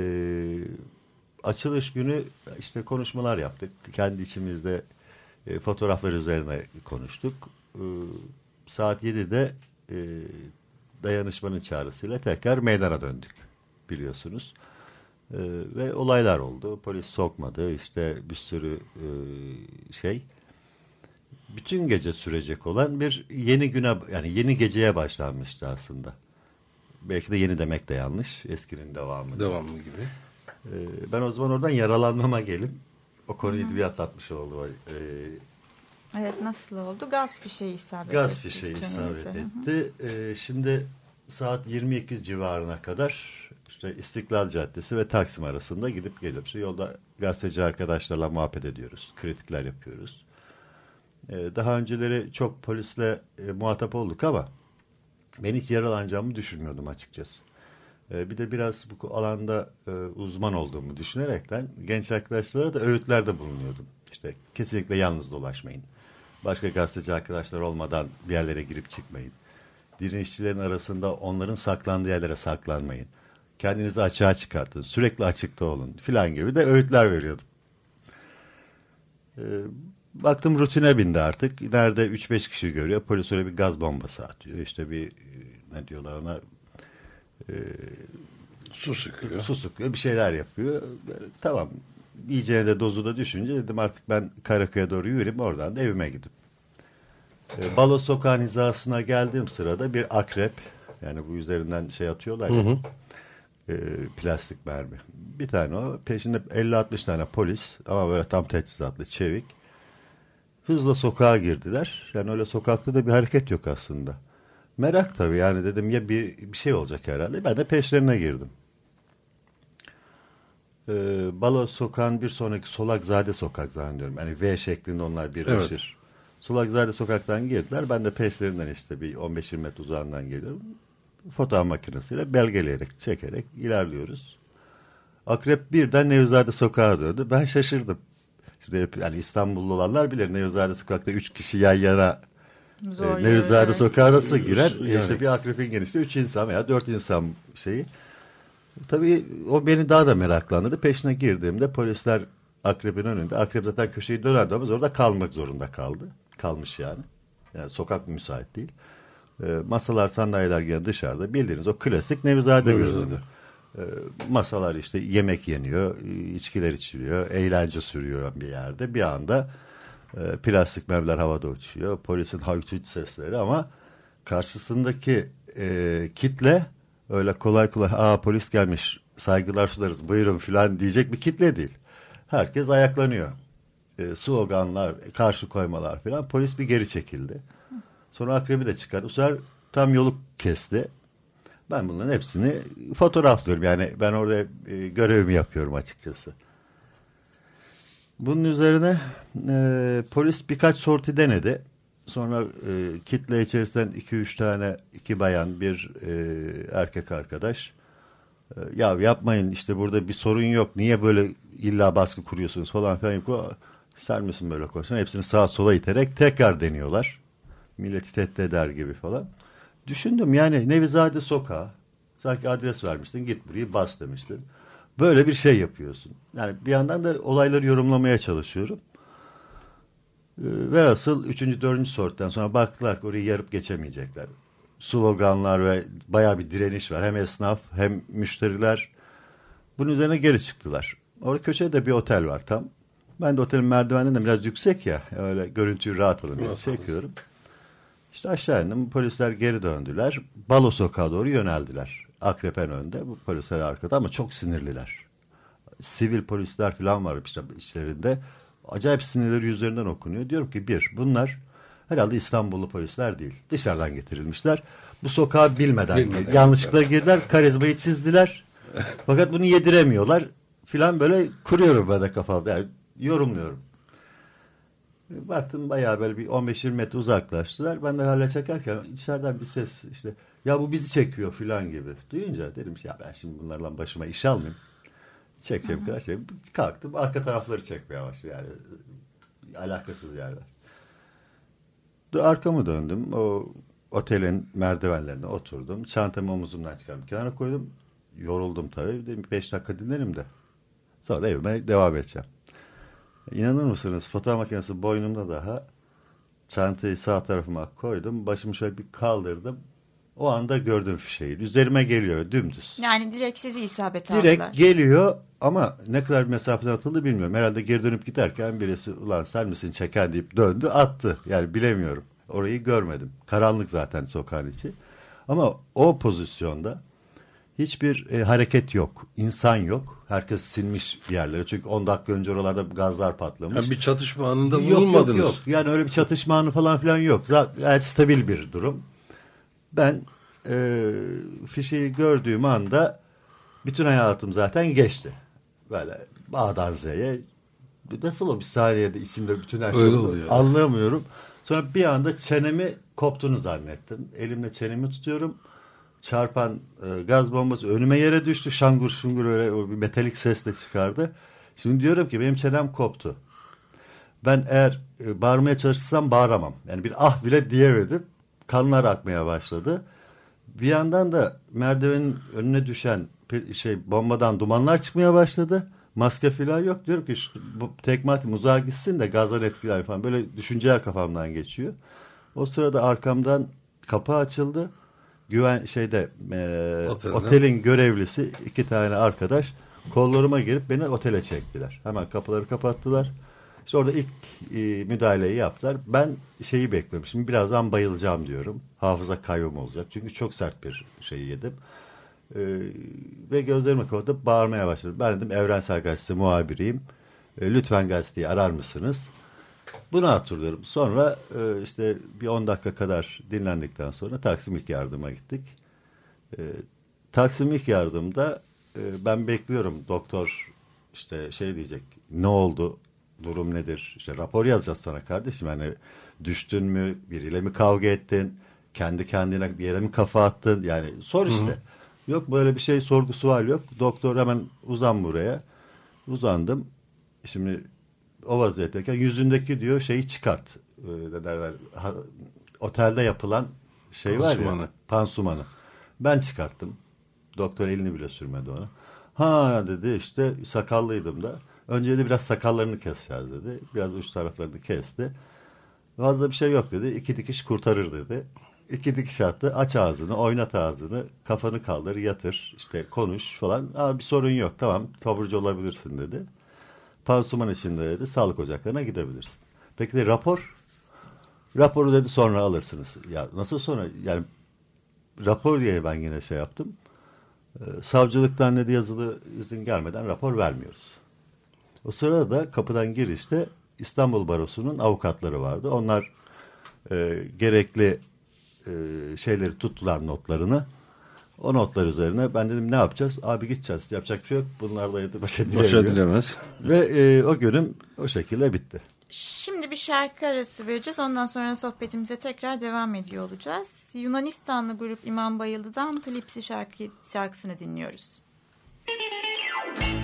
açılış günü işte konuşmalar yaptık. Kendi içimizde e, fotoğraflar üzerine konuştuk. E, saat 7'de e, dayanışmanın çağrısıyla tekrar meydana döndük biliyorsunuz. E, ve olaylar oldu. Polis sokmadı. İşte bir sürü e, şey. Bütün gece sürecek olan bir yeni güne yani yeni geceye başlanmıştı aslında. Belki de yeni demek de yanlış. Eskinin devamı. Devamı gibi. E, ben o zaman oradan yaralanmama gelim. O konuyu bir atlatmış oldu. E, Evet nasıl oldu? Gaz fişeği isabet Gaz etti fişeği üstünüze. isabet Hı hı. etti. Ee, şimdi saat 22 civarına kadar işte İstiklal Caddesi ve Taksim arasında gidip geliyoruz. Yolda gazeteci arkadaşlarla muhabbet ediyoruz. Kritikler yapıyoruz. E, daha önceleri çok polisle e, muhatap olduk ama ben hiç yaralanacağımı düşünmüyordum açıkçası. E, bir de biraz bu alanda e, uzman olduğumu düşünerekten genç arkadaşlara da öğütlerde bulunuyordum. İşte kesinlikle yalnız dolaşmayın. Başka gazeteci arkadaşlar olmadan bir yerlere girip çıkmayın. Direnişçilerin arasında onların saklandığı yerlere saklanmayın. Kendinizi açığa çıkartın. Sürekli açıkta olun filan gibi de öğütler veriyordum. Ee, baktım rutine bindi artık. Nerede 3-5 kişi görüyor. Polis öyle bir gaz bombası atıyor. İşte bir ne diyorlar ona e, su sıkıyor. Su sıkıyor. Bir şeyler yapıyor. Böyle, tamam. İyicene de dozu da düşünce dedim artık ben Karaköy'e doğru yürüyeyim. Oradan da evime gidip. E, Balo sokağın hizasına geldiğim sırada bir akrep yani bu üzerinden şey atıyorlar ya. Hı hı. E, plastik mermi. Bir tane o. Peşinde 50-60 tane polis ama böyle tam teçhizatlı, çevik. Hızla sokağa girdiler. Yani öyle sokakta da bir hareket yok aslında. Merak tabii yani dedim ya bir, bir şey olacak herhalde. Ben de peşlerine girdim. Ee, Balo sokağın bir sonraki Solakzade sokak zannediyorum. Yani V şeklinde onlar birleşir. Evet. Solakzade sokaktan girdiler. Ben de peşlerinden işte bir 15-20 metre uzağından geliyorum. Fotoğraf makinesiyle belgeleyerek, çekerek ilerliyoruz. Akrep birden Nevzade sokağa döndü. Ben şaşırdım. Şimdi hep, yani İstanbullu olanlar bilir Nevzade sokakta üç kişi yan yana Zor e, Nevzade evet. sokağa nasıl girer? Yani. İşte bir akrepin genişliği üç insan veya dört insan şeyi. Tabii o beni daha da meraklandırdı. Peşine girdiğimde polisler akrebin önünde. Akrep zaten köşeyi dönerdi ama orada kalmak zorunda kaldı. Kalmış yani. Yani sokak müsait değil. E, masalar, sandalyeler gene dışarıda. Bildiğiniz o klasik Nevzade görünümü. E, masalar işte yemek yeniyor, içkiler içiliyor, eğlence sürüyor bir yerde. Bir anda e, plastik mevler havada uçuyor. Polisin hayçuç sesleri ama karşısındaki e, kitle öyle kolay kolay aa polis gelmiş saygılar sunarız buyurun filan diyecek bir kitle değil. Herkes ayaklanıyor. E, sloganlar, karşı koymalar filan. Polis bir geri çekildi. Sonra akrebi de çıkardı. Bu tam yolu kesti. Ben bunların hepsini fotoğraflıyorum. Yani ben orada e, görevimi yapıyorum açıkçası. Bunun üzerine e, polis birkaç sorti denedi. Sonra e, kitle içerisinden iki üç tane iki bayan bir e, erkek arkadaş e, ya yapmayın işte burada bir sorun yok niye böyle illa baskı kuruyorsunuz falan filan. Sen misin böyle konuşan hepsini sağa sola iterek tekrar deniyorlar. Milleti tehdit eder gibi falan. Düşündüm yani Nevizade sokağı sanki adres vermiştin git burayı bas demiştin. Böyle bir şey yapıyorsun. Yani bir yandan da olayları yorumlamaya çalışıyorum. Ee, ve asıl üçüncü, dördüncü sortten sonra baktılar ki orayı yarıp geçemeyecekler. Sloganlar ve baya bir direniş var. Hem esnaf hem müşteriler. Bunun üzerine geri çıktılar. Orada köşede bir otel var tam. Ben de otelin merdiveninden biraz yüksek ya. Öyle görüntüyü rahat alın diye çekiyorum. İşte aşağı indim. Polisler geri döndüler. Balo sokağa doğru yöneldiler. Akrepen önde. Bu polisler arkada ama çok sinirliler. Sivil polisler falan var işte içlerinde acayip sinirleri yüzlerinden okunuyor. Diyorum ki bir, bunlar herhalde İstanbullu polisler değil. Dışarıdan getirilmişler. Bu sokağı bilmeden, bilmeden yanlışlıkla girdiler, karizmayı çizdiler. Fakat bunu yediremiyorlar filan böyle kuruyorum ben de kafamda. Yani yorumluyorum. Baktım bayağı böyle bir 15-20 metre uzaklaştılar. Ben de hala çekerken içeriden bir ses işte ya bu bizi çekiyor filan gibi. Duyunca dedim ya ben şimdi bunlarla başıma iş almayayım çekeceğim kadar şey. Kalktım arka tarafları çekmeye başladım yani. Alakasız yerler. Arkamı döndüm. O otelin merdivenlerine oturdum. Çantamı omuzumdan çıkardım. Kenara koydum. Yoruldum tabii. Dedim beş dakika dinlerim de. Sonra evime devam edeceğim. İnanır mısınız? Fotoğraf makinesi boynumda daha. Çantayı sağ tarafıma koydum. Başımı şöyle bir kaldırdım. O anda gördüm fişeği. Üzerime geliyor dümdüz. Yani direkt sizi isabet aldılar. Direkt geliyor ama ne kadar mesafeden atıldı bilmiyorum. Herhalde geri dönüp giderken birisi ulan sen misin çeken deyip döndü attı. Yani bilemiyorum. Orayı görmedim. Karanlık zaten sokağın içi. Ama o pozisyonda hiçbir e, hareket yok. İnsan yok. Herkes sinmiş bir yerlere. Çünkü 10 dakika önce oralarda gazlar patlamış. Yani bir çatışma anında yok, vurulmadınız. Yok, yok. Yani öyle bir çatışma anı falan filan yok. Zaten yani stabil bir durum. Ben e, fişeği gördüğüm anda bütün hayatım zaten geçti. Böyle A'dan Z'ye nasıl o bir saniyede içimde bütün her şey oluyor. anlayamıyorum. Sonra bir anda çenemi koptuğunu zannettim. Elimle çenemi tutuyorum. Çarpan e, gaz bombası önüme yere düştü. Şangur şungur öyle o bir metalik sesle çıkardı. Şimdi diyorum ki benim çenem koptu. Ben eğer e, bağırmaya çalışsam bağıramam. Yani bir ah bile diyemedim. Kanlar akmaya başladı. Bir yandan da merdivenin önüne düşen şey bombadan dumanlar çıkmaya başladı. Maske falan yok. Diyorum ki şu, bu tekme atayım uzağa gitsin de gazdan etkiler falan. Böyle düşünceler kafamdan geçiyor. O sırada arkamdan kapı açıldı. Güven şeyde e, Otelden. otelin görevlisi iki tane arkadaş kollarıma girip beni otele çektiler. Hemen kapıları kapattılar. İşte orada ilk e, müdahaleyi yaptılar. Ben şeyi beklemişim. Birazdan bayılacağım diyorum. Hafıza kaybım olacak. Çünkü çok sert bir şey yedim. E, ve gözlerimi kapatıp bağırmaya başladım. Ben dedim Evrensel Gazetesi muhabiriyim. E, lütfen gazeteyi arar mısınız? Bunu hatırlıyorum. Sonra e, işte bir 10 dakika kadar dinlendikten sonra Taksim ilk yardıma gittik. E, Taksim ilk yardımda e, ben bekliyorum doktor işte şey diyecek ne oldu? Durum nedir? İşte rapor yazacağız sana kardeşim. Hani düştün mü? Biriyle mi kavga ettin? Kendi kendine bir yere mi kafa attın? Yani sor işte. Hı hı. Yok böyle bir şey sorgusu var yok. Doktor hemen uzan buraya. Uzandım. Şimdi o vaziyetteyken yüzündeki diyor şeyi çıkart. Ee, ne derler? Ha- otelde yapılan şey var ya Pansumanı. pansumanı. Ben çıkarttım. Doktor elini bile sürmedi ona. Ha dedi işte sakallıydım da. Önce de biraz sakallarını keseceğiz dedi. Biraz uç taraflarını kesti. Fazla bir şey yok dedi. İki dikiş kurtarır dedi. İki dikiş attı. Aç ağzını oynat ağzını. Kafanı kaldır yatır işte konuş falan. Aa, bir sorun yok. Tamam taburcu olabilirsin dedi pansuman içinde dedi sağlık ocaklarına gidebilirsin. Peki de rapor? Raporu dedi sonra alırsınız. Ya nasıl sonra? Yani rapor diye ben yine şey yaptım. Ee, savcılıktan dedi yazılı izin gelmeden rapor vermiyoruz. O sırada da kapıdan girişte İstanbul Barosu'nun avukatları vardı. Onlar e, gerekli e, şeyleri tuttular notlarını. O notlar üzerine ben dedim ne yapacağız? Abi gideceğiz. Yapacak bir şey yok. Bunlarla ya baş edilemez. Ve e, o günüm o şekilde bitti. Şimdi bir şarkı arası vereceğiz. Ondan sonra sohbetimize tekrar devam ediyor olacağız. Yunanistanlı grup İmam Bayıldı'dan Tlipsi şarkı, şarkısını dinliyoruz. Müzik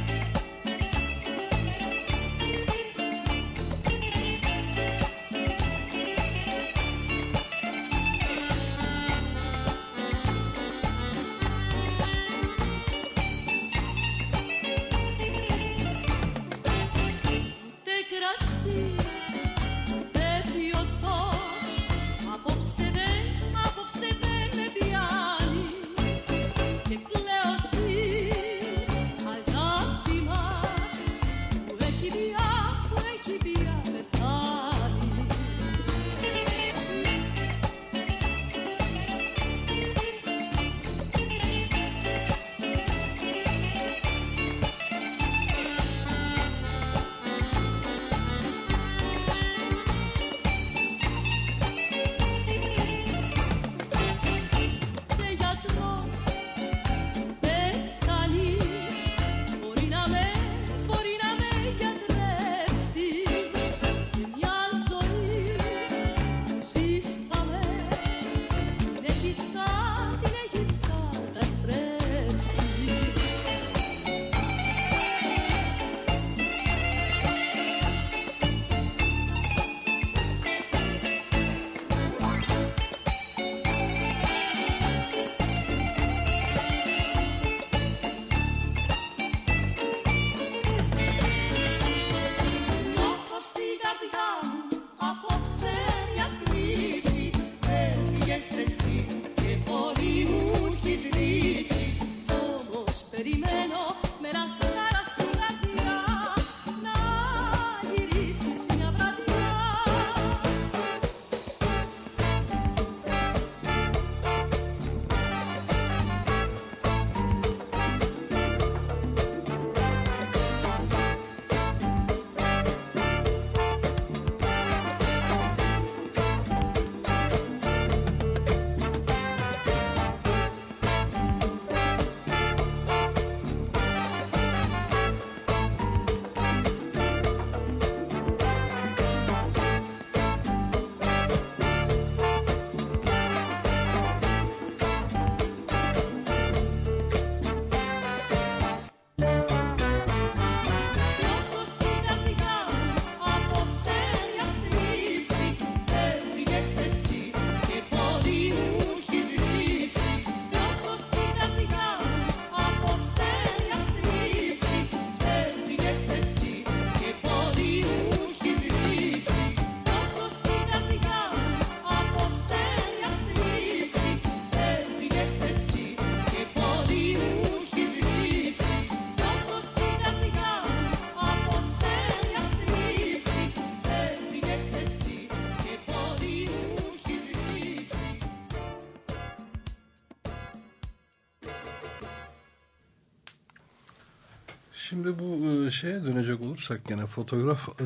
Şimdi bu e, şeye dönecek olursak gene fotoğraf e,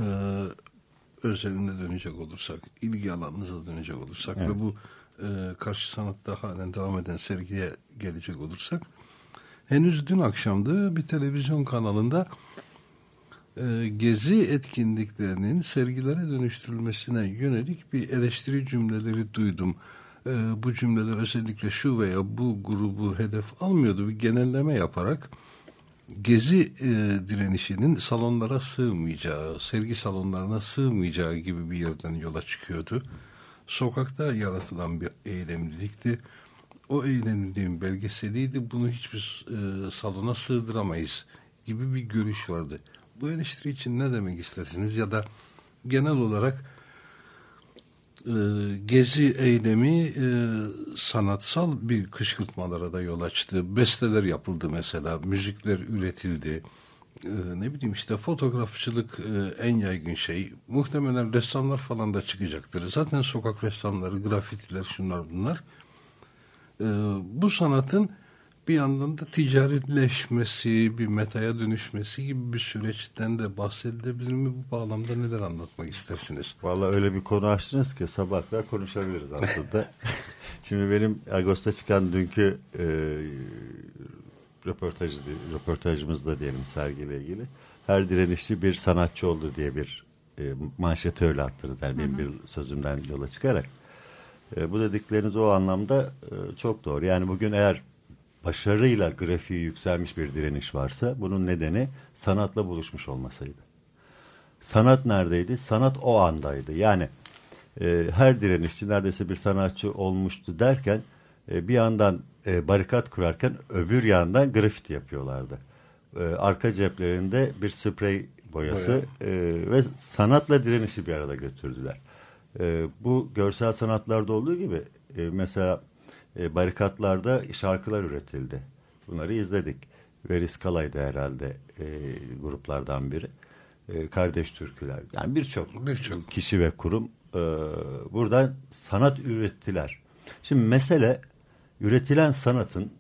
özelinde dönecek olursak, ilgi alanınıza dönecek olursak Evet. ve bu e, karşı sanatta halen devam eden sergiye gelecek olursak henüz dün akşamdı bir televizyon kanalında e, gezi etkinliklerinin sergilere dönüştürülmesine yönelik bir eleştiri cümleleri duydum. E, bu cümleler özellikle şu veya bu grubu hedef almıyordu. Bir genelleme yaparak gezi e, direnişinin salonlara sığmayacağı, sergi salonlarına sığmayacağı gibi bir yerden yola çıkıyordu. Sokakta yaratılan bir eylemlilikti. O eylemliliğin belgeseliydi. Bunu hiçbir e, salona sığdıramayız gibi bir görüş vardı. Bu eleştiri için ne demek istersiniz ya da genel olarak gezi eylemi e, sanatsal bir kışkırtmalara da yol açtı. Besteler yapıldı mesela, müzikler üretildi. E, ne bileyim işte fotoğrafçılık e, en yaygın şey. Muhtemelen ressamlar falan da çıkacaktır. Zaten sokak ressamları, grafitiler, şunlar bunlar. E, bu sanatın bir yandan da ticaretleşmesi, bir metaya dönüşmesi gibi bir süreçten de bahsedilebilir mi? Bu bağlamda neler anlatmak istersiniz? Vallahi öyle bir konu açtınız ki sabahlar konuşabiliriz aslında. Şimdi benim Ağustos'ta çıkan dünkü e, röportajı, röportajımızda diyelim sergiyle ilgili. Her direnişçi bir sanatçı oldu diye bir e, manşeti öyle attınız. Yani benim Hı hı. bir sözümden yola çıkarak. E, bu dedikleriniz o anlamda e, çok doğru. Yani bugün eğer başarıyla grafiği yükselmiş bir direniş varsa bunun nedeni sanatla buluşmuş olmasıydı. Sanat neredeydi? Sanat o andaydı. Yani e, her direnişçi neredeyse bir sanatçı olmuştu derken e, bir yandan e, barikat kurarken öbür yandan grafiti yapıyorlardı. E, arka ceplerinde bir sprey boyası e, ve sanatla direnişi bir arada götürdüler. E, bu görsel sanatlarda olduğu gibi e, mesela e, barikatlarda şarkılar üretildi. Bunları izledik. Veris Kalay'dı herhalde e, gruplardan biri. E, kardeş türküler. Yani birçok Birçok. kişi ve kurum e, buradan sanat ürettiler. Şimdi mesele üretilen sanatın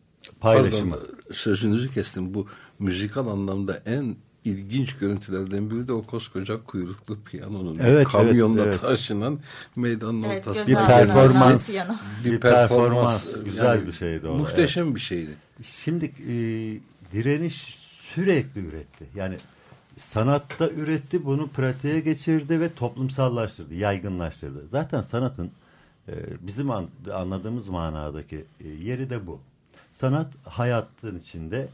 paylaşımı. Pardon, sözünüzü kestim. Bu müzikal anlamda en ilginç görüntülerden biri de o koskoca kuyruklu piyanonun Evet, kamyonla evet, evet. taşınan meydanın Evet, ortasında. Bir ardı edilen performans. Bir, Bir performans. performans. Güzel bir şeydi o, Muhteşem bir şeydi. Şimdi e, direniş sürekli üretti. Yani sanatta üretti, bunu pratiğe geçirdi ve toplumsallaştırdı, yaygınlaştırdı. Zaten sanatın e, bizim an- anladığımız manadaki e, yeri de bu. Sanat hayatın içinde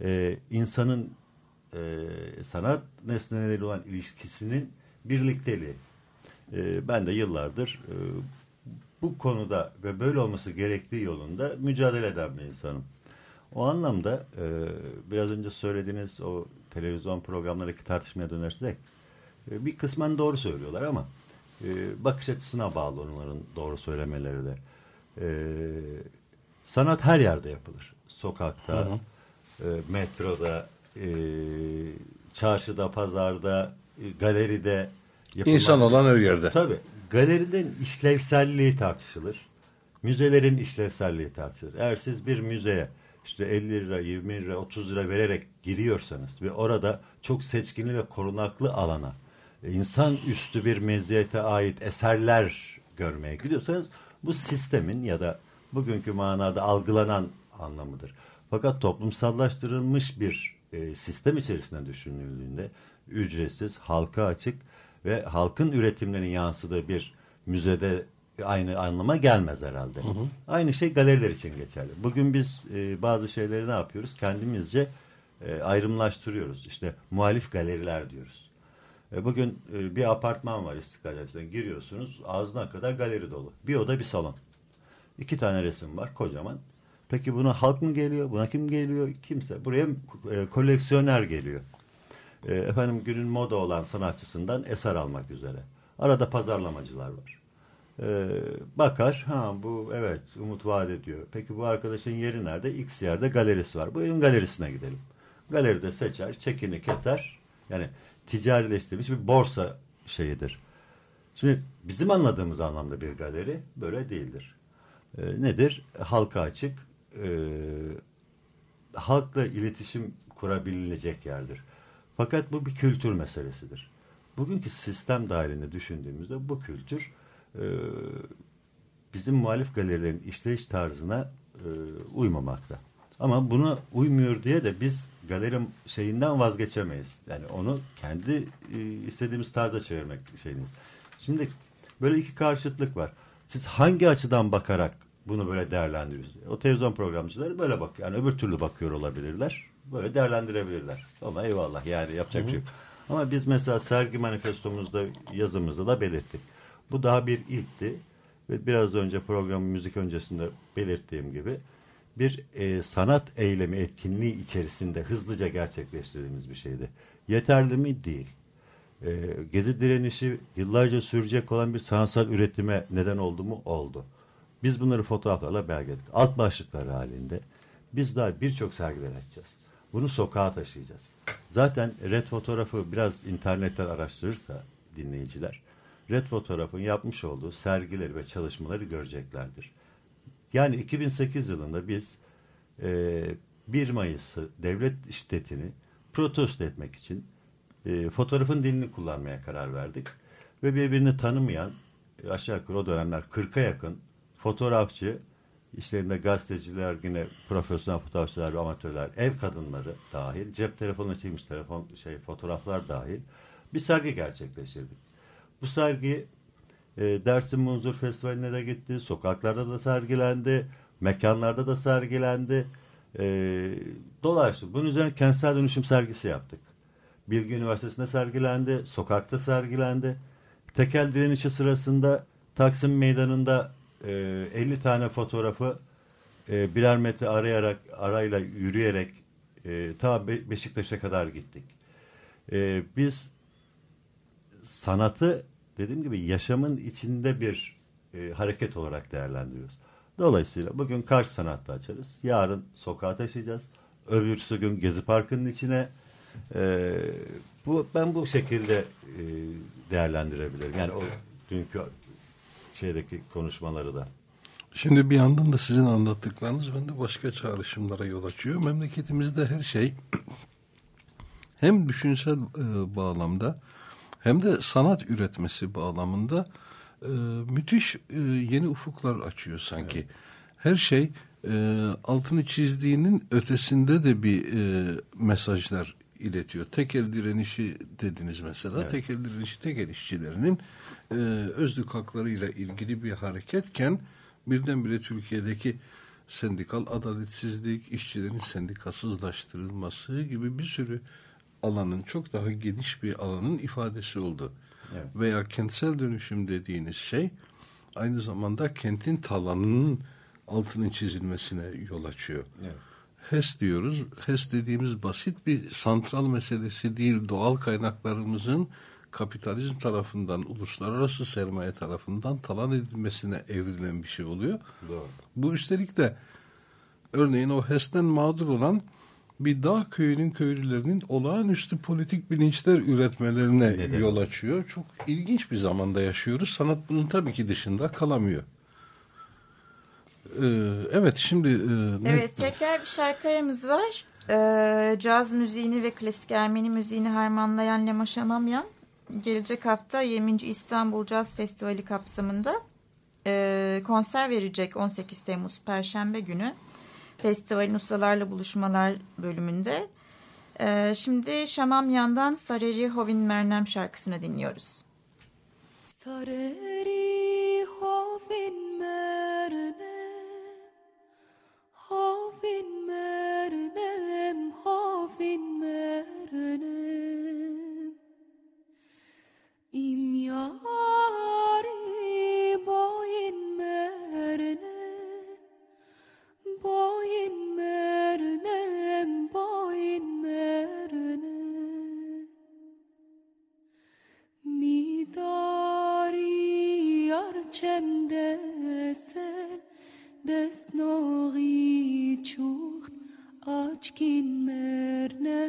e, insanın e, sanat nesneleriyle olan ilişkisinin birlikteliği. E, ben de yıllardır e, bu konuda ve böyle olması gerektiği yolunda mücadele eden bir insanım. O anlamda e, biraz önce söylediğiniz o televizyon programlarındaki tartışmaya dönersek e, bir kısmen doğru söylüyorlar ama e, bakış açısına bağlı onların doğru söylemeleri de. E, sanat her yerde yapılır. Sokakta, Hı e, metroda, e, çarşıda, pazarda, e, galeride yapılmak. İnsan olan her yerde. Tabii. Galerinin işlevselliği tartışılır. Müzelerin işlevselliği tartışılır. Eğer siz bir müzeye işte 50 lira, 20 lira, 30 lira vererek giriyorsanız ve orada çok seçkinli ve korunaklı alana e, insan üstü bir meziyete ait eserler görmeye gidiyorsanız bu sistemin ya da bugünkü manada algılanan anlamıdır. Fakat toplumsallaştırılmış bir e, sistem içerisinde düşünüldüğünde ücretsiz, halka açık ve halkın üretimlerinin yansıdığı bir müzede aynı anlama gelmez herhalde. Hı hı. Aynı şey galeriler için geçerli. Bugün biz e, bazı şeyleri ne yapıyoruz? Kendimizce e, ayrımlaştırıyoruz. İşte muhalif galeriler diyoruz. E, bugün e, bir apartman var İstiklal Caddesi'ne giriyorsunuz. Ağzına kadar galeri dolu. Bir oda bir salon. İki tane resim var kocaman. Peki buna halk mı geliyor? Buna kim geliyor? Kimse. Buraya e, koleksiyoner geliyor. E, efendim günün moda olan sanatçısından eser almak üzere. Arada pazarlamacılar var. E, bakar, ha bu evet umut vaat ediyor. Peki bu arkadaşın yeri nerede? X yerde galerisi var. Buyurun galerisine gidelim. Galeride seçer, çekini keser. Yani ticarileştirilmiş bir borsa şeyidir. Şimdi bizim anladığımız anlamda bir galeri böyle değildir. E, nedir? Halka açık, e, halkla iletişim kurabilecek yerdir. Fakat bu bir kültür meselesidir. Bugünkü sistem dahilinde düşündüğümüzde bu kültür e, bizim muhalif galerilerin işleyiş tarzına e, uymamakta. Ama buna uymuyor diye de biz galeri şeyinden vazgeçemeyiz. Yani onu kendi e, istediğimiz tarza çevirmek şeyiniz. Şimdi böyle iki karşıtlık var. Siz hangi açıdan bakarak bunu böyle değerlendiriyorsunuz? O televizyon programcıları böyle bakıyor. Yani öbür türlü bakıyor olabilirler. Böyle değerlendirebilirler. Ama eyvallah yani yapacak bir şey yok. Ama biz mesela sergi manifestomuzda yazımızda da belirttik. Bu daha bir ilkti. Ve biraz önce programın müzik öncesinde belirttiğim gibi bir e, sanat eylemi etkinliği içerisinde hızlıca gerçekleştirdiğimiz bir şeydi. Yeterli mi? Değil. E, Gezi direnişi yıllarca sürecek olan bir sanatsal üretime neden oldu mu? Oldu. Biz bunları fotoğraflarla belgeledik. Alt başlıklar halinde. Biz daha birçok sergiler açacağız. Bunu sokağa taşıyacağız. Zaten red fotoğrafı biraz internetten araştırırsa dinleyiciler, red fotoğrafın yapmış olduğu sergileri ve çalışmaları göreceklerdir. Yani 2008 yılında biz e, 1 Mayıs'ı devlet şiddetini protesto etmek için e, fotoğrafın dilini kullanmaya karar verdik. Ve birbirini tanımayan aşağı yukarı o dönemler 40'a yakın fotoğrafçı, işlerinde gazeteciler, yine profesyonel fotoğrafçılar amatörler, ev kadınları dahil, cep telefonu çekmiş telefon şey fotoğraflar dahil bir sergi gerçekleştirdik. Bu sergi e, Dersim Munzur Festivali'ne de gitti, sokaklarda da sergilendi, mekanlarda da sergilendi. E, dolayısıyla bunun üzerine kentsel dönüşüm sergisi yaptık. Bilgi Üniversitesi'nde sergilendi, sokakta sergilendi. Tekel direnişi sırasında Taksim Meydanı'nda e, 50 tane fotoğrafı e, birer metre arayarak, arayla yürüyerek e, ta Be Beşiktaş'a kadar gittik. E, biz sanatı dediğim gibi yaşamın içinde bir e, hareket olarak değerlendiriyoruz. Dolayısıyla bugün karşı sanatta açarız. Yarın sokağa taşıyacağız. Öbürsü gün Gezi Parkı'nın içine e, bu ben bu şekilde e, değerlendirebilirim. Yani o dünkü şeydeki konuşmaları da. Şimdi bir yandan da sizin anlattıklarınız bende başka çağrışımlara yol açıyor. Memleketimizde her şey hem düşünsel e, bağlamda hem de sanat üretmesi bağlamında e, müthiş e, yeni ufuklar açıyor sanki. Evet. Her şey e, altını çizdiğinin ötesinde de bir e, mesajlar iletiyor. Tekel direnişi dediniz mesela. Evet. Tekel direnişi tekel işçilerinin e, özlük haklarıyla ilgili bir hareketken birdenbire Türkiye'deki sendikal adaletsizlik, işçilerin sendikasızlaştırılması gibi bir sürü alanın çok daha geniş bir alanın ifadesi oldu. Evet. Veya kentsel dönüşüm dediğiniz şey aynı zamanda kentin talanının altının çizilmesine yol açıyor. Evet. HES diyoruz. HES dediğimiz basit bir santral meselesi değil. Doğal kaynaklarımızın kapitalizm tarafından, uluslararası sermaye tarafından talan edilmesine evrilen bir şey oluyor. Doğru. Bu üstelik de örneğin o HES'ten mağdur olan bir dağ köyünün köylülerinin olağanüstü politik bilinçler üretmelerine Neden? yol açıyor. Çok ilginç bir zamanda yaşıyoruz. Sanat bunun tabii ki dışında kalamıyor. Ee, evet şimdi... E, evet ne? tekrar bir şarkı aramız var. Ee, caz müziğini ve klasik Ermeni müziğini harmanlayan Lema Şamamyan gelecek hafta 20. İstanbul Caz Festivali kapsamında e, konser verecek 18 Temmuz Perşembe günü. Festivalin ustalarla buluşmalar bölümünde. Ee, şimdi Şamamyan'dan Sareri Hovin Mernem şarkısını dinliyoruz. Sareri Hovin Mernem Hovin Mernem Hovin Mernem İm yari boyin mernem boyin mernem boyin mernem midari arçem desen dest nogi çuht açkin mernem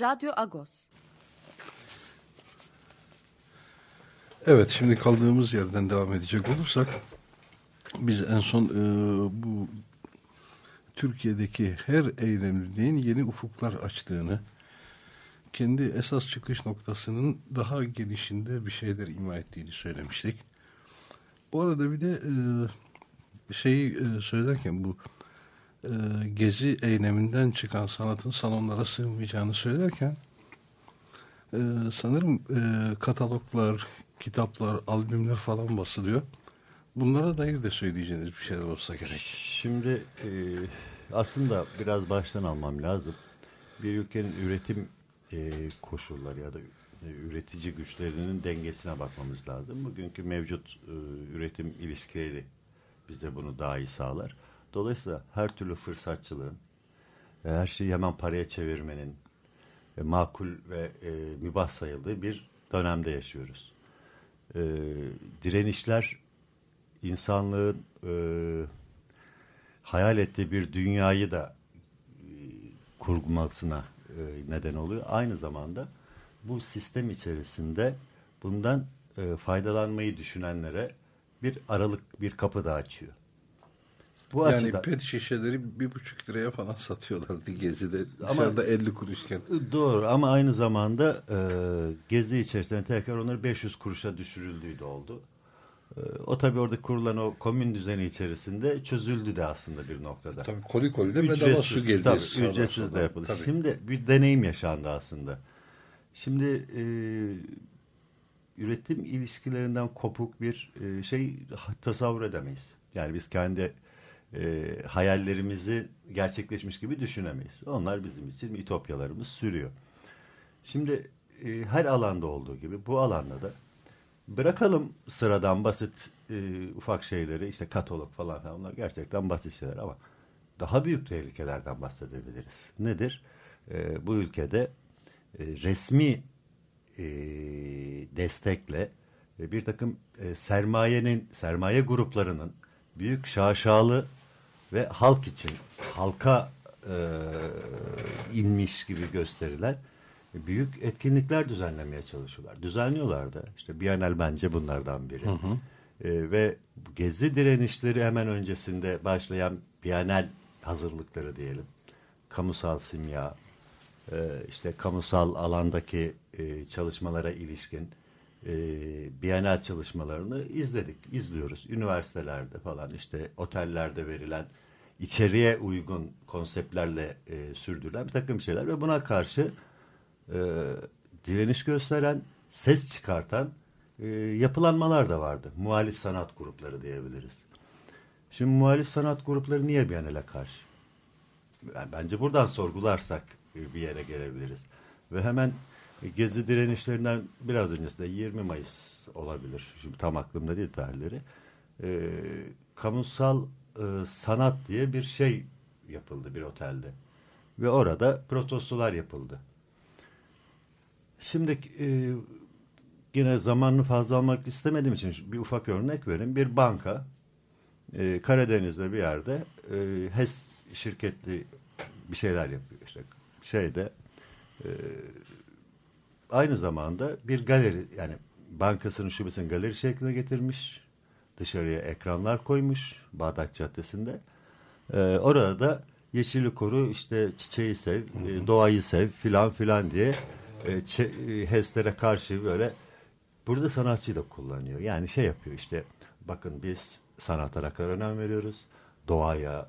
Radyo Agos. Evet şimdi kaldığımız yerden devam edecek olursak biz en son e, bu Türkiye'deki her eylemliliğin yeni ufuklar açtığını kendi esas çıkış noktasının daha genişinde bir şeyler ima ettiğini söylemiştik. Bu arada bir de e, şeyi e, söylerken bu gezi eyleminden çıkan sanatın salonlara sığmayacağını söylerken e, sanırım e, kataloglar, kitaplar, albümler falan basılıyor. Bunlara dair de söyleyeceğiniz bir şeyler olsa gerek. Şimdi e, aslında biraz baştan almam lazım. Bir ülkenin üretim e, koşulları ya da e, üretici güçlerinin dengesine bakmamız lazım. Bugünkü mevcut e, üretim ilişkileri bize bunu daha iyi sağlar. Dolayısıyla her türlü fırsatçılığın, e, her şeyi hemen paraya çevirmenin e, makul ve e, mübah sayıldığı bir dönemde yaşıyoruz. E, direnişler insanlığın e, hayal ettiği bir dünyayı da e, kurmasına e, neden oluyor. Aynı zamanda bu sistem içerisinde bundan e, faydalanmayı düşünenlere bir aralık, bir kapı da açıyor. Bu yani açıdan, pet şişeleri bir buçuk liraya falan satıyorlardı Gezi'de. Dışarıda 50 kuruşken. Doğru ama aynı zamanda e, Gezi içerisinde tekrar onları 500 kuruşa düşürüldüğü de oldu. E, o tabii orada kurulan o komün düzeni içerisinde çözüldü de aslında bir noktada. Tabii koli koli de bedava su geldi. Tabii, ücretsiz de yapıldı. Tabii. Şimdi bir deneyim yaşandı aslında. Şimdi e, üretim ilişkilerinden kopuk bir e, şey tasavvur edemeyiz. Yani biz kendi e, hayallerimizi gerçekleşmiş gibi düşünemeyiz. Onlar bizim için ütopyalarımız sürüyor. Şimdi e, her alanda olduğu gibi bu alanda da bırakalım sıradan basit e, ufak şeyleri işte katalog falan falan onlar gerçekten basit şeyler ama daha büyük tehlikelerden bahsedebiliriz. Nedir? E, bu ülkede e, resmi e, destekle e, bir takım e, sermayenin, sermaye gruplarının büyük şaşalı ve halk için, halka e, inmiş gibi gösterilen büyük etkinlikler düzenlemeye çalışıyorlar. Düzenliyorlar da. İşte Bienal bence bunlardan biri. Hı hı. E, ve gezi direnişleri hemen öncesinde başlayan Bienal hazırlıkları diyelim. Kamusal simya, e, işte kamusal alandaki e, çalışmalara ilişkin e, Bienal çalışmalarını izledik, izliyoruz. Üniversitelerde falan işte otellerde verilen içeriye uygun konseptlerle e, sürdürülen bir takım şeyler ve buna karşı e, direniş gösteren, ses çıkartan e, yapılanmalar da vardı. Muhalif sanat grupları diyebiliriz. Şimdi muhalif sanat grupları niye Biennale karşı? Yani bence buradan sorgularsak e, bir yere gelebiliriz. Ve hemen Gezi direnişlerinden biraz öncesinde 20 Mayıs olabilir. Şimdi tam aklımda değil tarihleri. E, kamusal e, sanat diye bir şey yapıldı bir otelde. Ve orada protestolar yapıldı. Şimdi e, yine zamanını fazla almak istemediğim için bir ufak örnek vereyim. Bir banka e, Karadeniz'de bir yerde e, HES şirketli bir şeyler yapıyor. İşte şeyde e, aynı zamanda bir galeri yani bankasının şubesini galeri şekline getirmiş. Dışarıya ekranlar koymuş Bağdat Caddesi'nde. Ee, orada da yeşili koru işte çiçeği sev, e, doğayı sev filan filan diye e, e, HES'lere karşı böyle burada sanatçıyı da kullanıyor. Yani şey yapıyor işte bakın biz sanata ne kadar önem veriyoruz. Doğaya,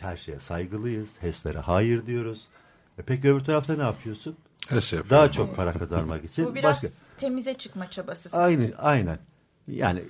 her şeye saygılıyız. HES'lere hayır diyoruz. E peki öbür tarafta ne yapıyorsun? HES Daha çok para kazanmak için. Bu biraz başka... temize çıkma çabası. Aynı, aynen. Yani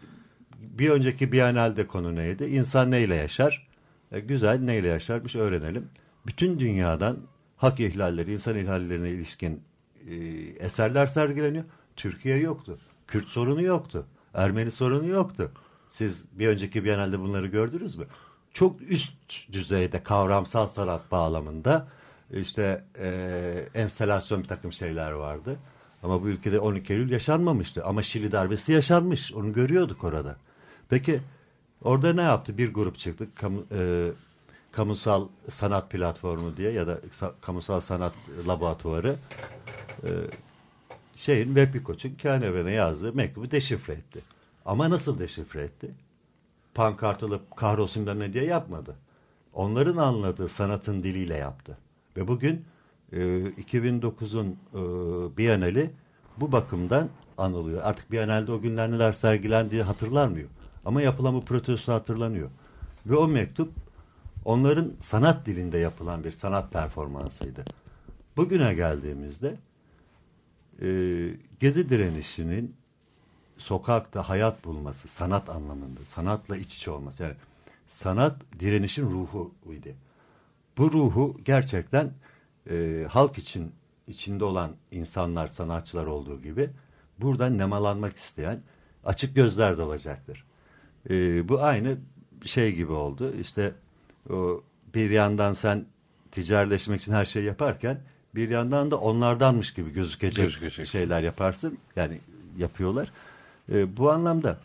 bir önceki Biennale'de konu neydi? İnsan neyle yaşar? E, güzel neyle yaşarmış öğrenelim. Bütün dünyadan hak ihlalleri, insan ihlallerine ilişkin e, eserler sergileniyor. Türkiye yoktu. Kürt sorunu yoktu. Ermeni sorunu yoktu. Siz bir önceki Biennale'de bunları gördünüz mü? Çok üst düzeyde kavramsal sanat bağlamında işte e, enstelasyon bir takım şeyler vardı. Ama bu ülkede 12 Eylül yaşanmamıştı. Ama Şili darbesi yaşanmış. Onu görüyorduk orada. Peki orada ne yaptı? Bir grup çıktı. Kamu, e, kamusal sanat platformu diye ya da kamusal sanat laboratuvarı e, şeyin Webikoç'un kendi evine yazdığı mektubu deşifre etti. Ama nasıl deşifre etti? Pankart alıp kahrolsun ne diye yapmadı. Onların anladığı sanatın diliyle yaptı. Ve bugün e, 2009'un e, Biennale bu bakımdan anılıyor. Artık Biennale'de o günler neler sergilendiği hatırlanmıyor. Ama yapılan bu protesto hatırlanıyor. Ve o mektup onların sanat dilinde yapılan bir sanat performansıydı. Bugüne geldiğimizde e, Gezi direnişinin sokakta hayat bulması, sanat anlamında, sanatla iç içe olması. Yani sanat direnişin ruhu idi. Bu ruhu gerçekten e, halk için içinde olan insanlar, sanatçılar olduğu gibi buradan nemalanmak isteyen açık gözler de olacaktır. E, bu aynı şey gibi oldu. İşte o bir yandan sen ticaretleşmek için her şeyi yaparken bir yandan da onlardanmış gibi gözükecek, gözükecek. şeyler yaparsın. Yani yapıyorlar. E, bu anlamda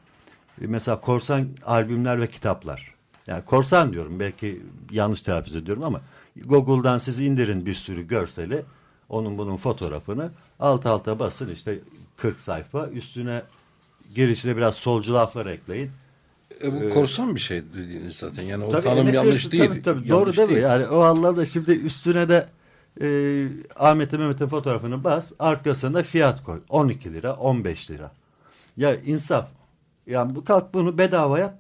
e, mesela korsan albümler ve kitaplar. Yani korsan diyorum belki yanlış telaffuz ediyorum ama Google'dan siz indirin bir sürü görseli onun bunun fotoğrafını alt alta basın işte 40 sayfa üstüne girişine biraz solcu laflar ekleyin. E, bu ee, korsan bir şey dediğiniz zaten. Yani o tabii, tanım yanlış değil. Tabii, tabii, doğru değil, değil mi? Yani o anlamda şimdi üstüne de e, Ahmet'e Mehmet'in fotoğrafını bas. Arkasında fiyat koy. 12 lira, 15 lira. Ya insaf. Yani bu kalk bunu bedava yap.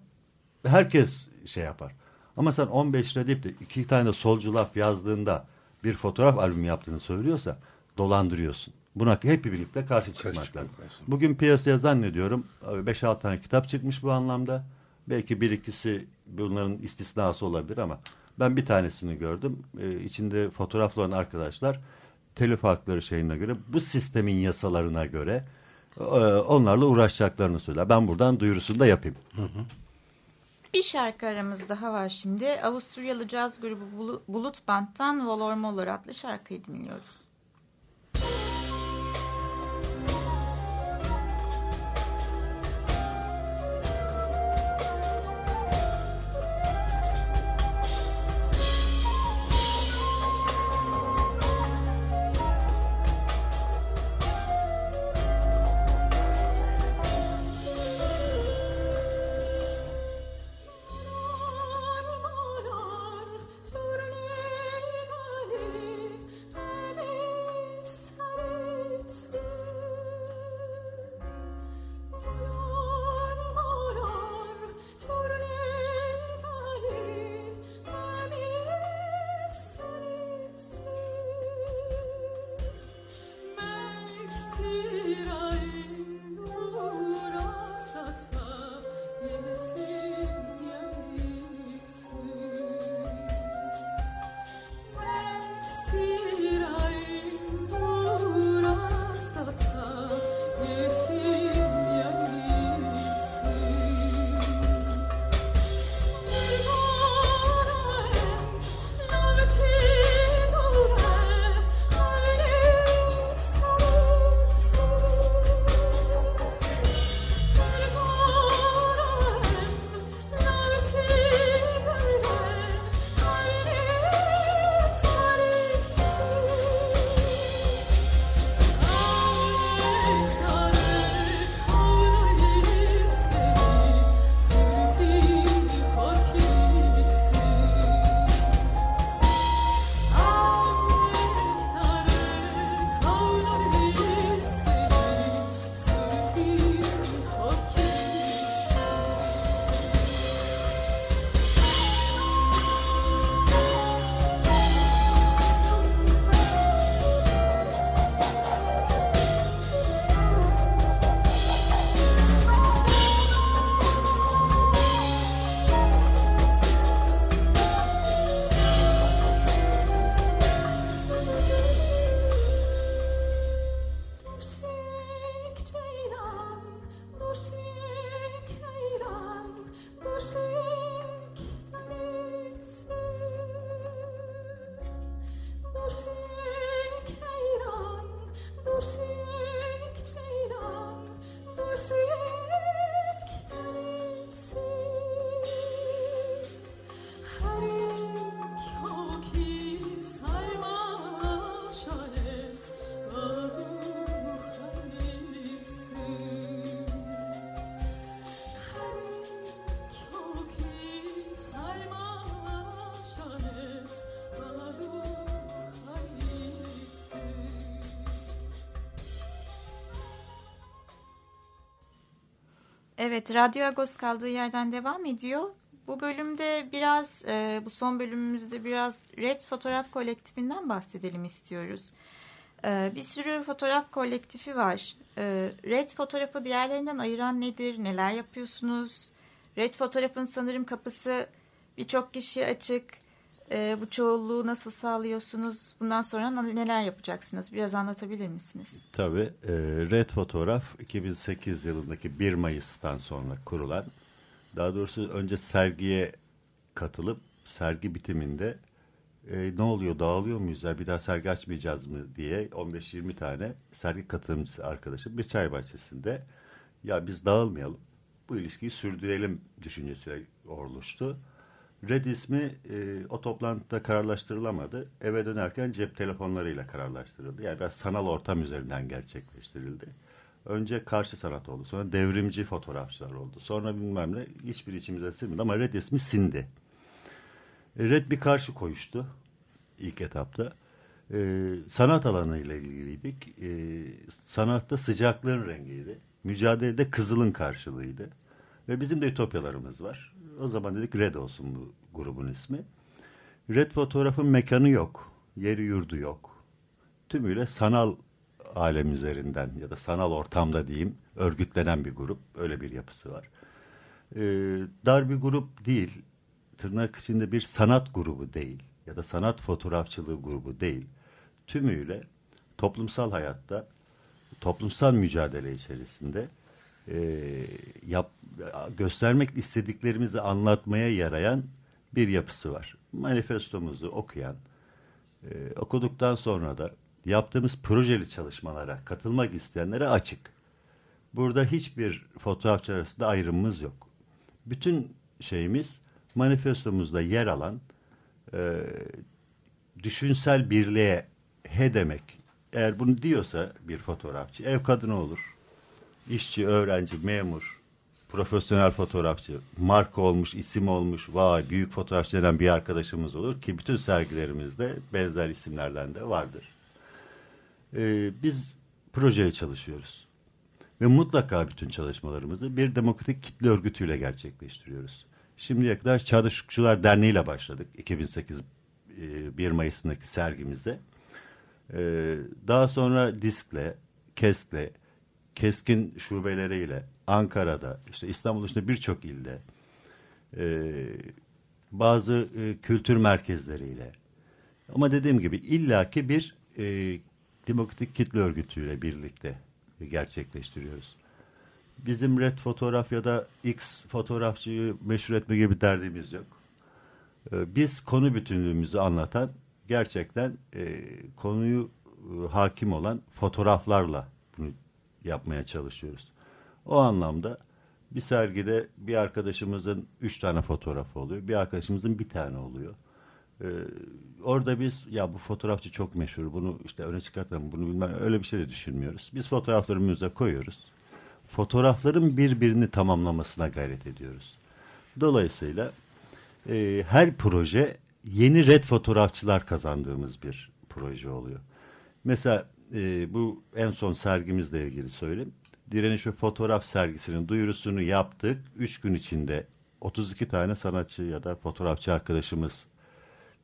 Herkes şey yapar. Ama sen 15 lira deyip de iki tane solcu laf yazdığında bir fotoğraf albümü yaptığını söylüyorsa dolandırıyorsun. Buna hep birlikte karşı çıkmak lazım. Bugün piyasaya zannediyorum 5-6 tane kitap çıkmış bu anlamda. Belki bir ikisi bunların istisnası olabilir ama ben bir tanesini gördüm. Ee, içinde fotoğraflı olan arkadaşlar telif hakları şeyine göre bu sistemin yasalarına göre e, onlarla uğraşacaklarını söyler. Ben buradan duyurusunu da yapayım. Hı hı. Bir şarkı aramız daha var şimdi. Avusturyalı caz grubu Bulut Band'tan Volor Moller adlı şarkıyı dinliyoruz. Evet, Radyo Agos kaldığı yerden devam ediyor. Bu bölümde biraz, e, bu son bölümümüzde biraz Red Fotoğraf Kolektifinden bahsedelim istiyoruz. E, bir sürü fotoğraf kolektifi var. E, Red fotoğrafı diğerlerinden ayıran nedir? Neler yapıyorsunuz? Red fotoğrafın sanırım kapısı birçok kişi açık. E, bu çoğulluğu nasıl sağlıyorsunuz? Bundan sonra neler yapacaksınız? Biraz anlatabilir misiniz? Tabii. E, Red Fotoğraf 2008 yılındaki 1 Mayıs'tan sonra kurulan, daha doğrusu önce sergiye katılıp sergi bitiminde e, ne oluyor dağılıyor muyuz ya bir daha sergi açmayacağız mı diye 15-20 tane sergi katılımcısı arkadaşım bir çay bahçesinde ya biz dağılmayalım bu ilişkiyi sürdürelim düşüncesiyle oluştu. Red ismi e, o toplantıda kararlaştırılamadı. Eve dönerken cep telefonlarıyla kararlaştırıldı. Yani biraz sanal ortam üzerinden gerçekleştirildi. Önce karşı sanat oldu. Sonra devrimci fotoğrafçılar oldu. Sonra bilmem ne hiçbir içimize sinmedi ama Red ismi sindi. E, Red bir karşı koyuştu ilk etapta. E, sanat alanıyla ilgiliydik. E, sanatta sıcaklığın rengiydi. Mücadelede kızılın karşılığıydı. Ve bizim de ütopyalarımız var. O zaman dedik Red olsun bu grubun ismi. Red fotoğrafın mekanı yok. Yeri yurdu yok. Tümüyle sanal alem üzerinden ya da sanal ortamda diyeyim örgütlenen bir grup. Öyle bir yapısı var. Ee, dar bir grup değil. Tırnak içinde bir sanat grubu değil. Ya da sanat fotoğrafçılığı grubu değil. Tümüyle toplumsal hayatta, toplumsal mücadele içerisinde e, yap, göstermek istediklerimizi anlatmaya yarayan bir yapısı var. Manifestomuzu okuyan, e, okuduktan sonra da yaptığımız projeli çalışmalara katılmak isteyenlere açık. Burada hiçbir fotoğrafçı arasında ayrımımız yok. Bütün şeyimiz manifestomuzda yer alan e, düşünsel birliğe he demek. Eğer bunu diyorsa bir fotoğrafçı ev kadını olur, işçi, öğrenci, memur, profesyonel fotoğrafçı, marka olmuş, isim olmuş, vay büyük fotoğrafçı denen bir arkadaşımız olur ki bütün sergilerimizde benzer isimlerden de vardır. Ee, biz projeye çalışıyoruz. Ve mutlaka bütün çalışmalarımızı bir demokratik kitle örgütüyle gerçekleştiriyoruz. Şimdiye kadar Çağdaş Hukukçular Derneği ile başladık 2008 1 Mayıs'ındaki sergimize. Ee, daha sonra DISK'le, KESK'le, keskin şubeleriyle Ankara'da, işte İstanbul dışında birçok ilde, e, bazı e, kültür merkezleriyle. Ama dediğim gibi illaki bir e, demokratik kitle örgütüyle birlikte gerçekleştiriyoruz. Bizim red fotoğraf ya da X fotoğrafçıyı meşhur etme gibi derdimiz yok. E, biz konu bütünlüğümüzü anlatan gerçekten e, konuyu e, hakim olan fotoğraflarla yapmaya çalışıyoruz. O anlamda bir sergide bir arkadaşımızın üç tane fotoğrafı oluyor. Bir arkadaşımızın bir tane oluyor. Ee, orada biz ya bu fotoğrafçı çok meşhur bunu işte öne çıkartalım bunu bilmem öyle bir şey de düşünmüyoruz. Biz fotoğraflarımıza koyuyoruz. Fotoğrafların birbirini tamamlamasına gayret ediyoruz. Dolayısıyla e, her proje yeni red fotoğrafçılar kazandığımız bir proje oluyor. Mesela e, bu en son sergimizle ilgili söyleyeyim. Direniş ve Fotoğraf sergisinin duyurusunu yaptık. Üç gün içinde 32 tane sanatçı ya da fotoğrafçı arkadaşımız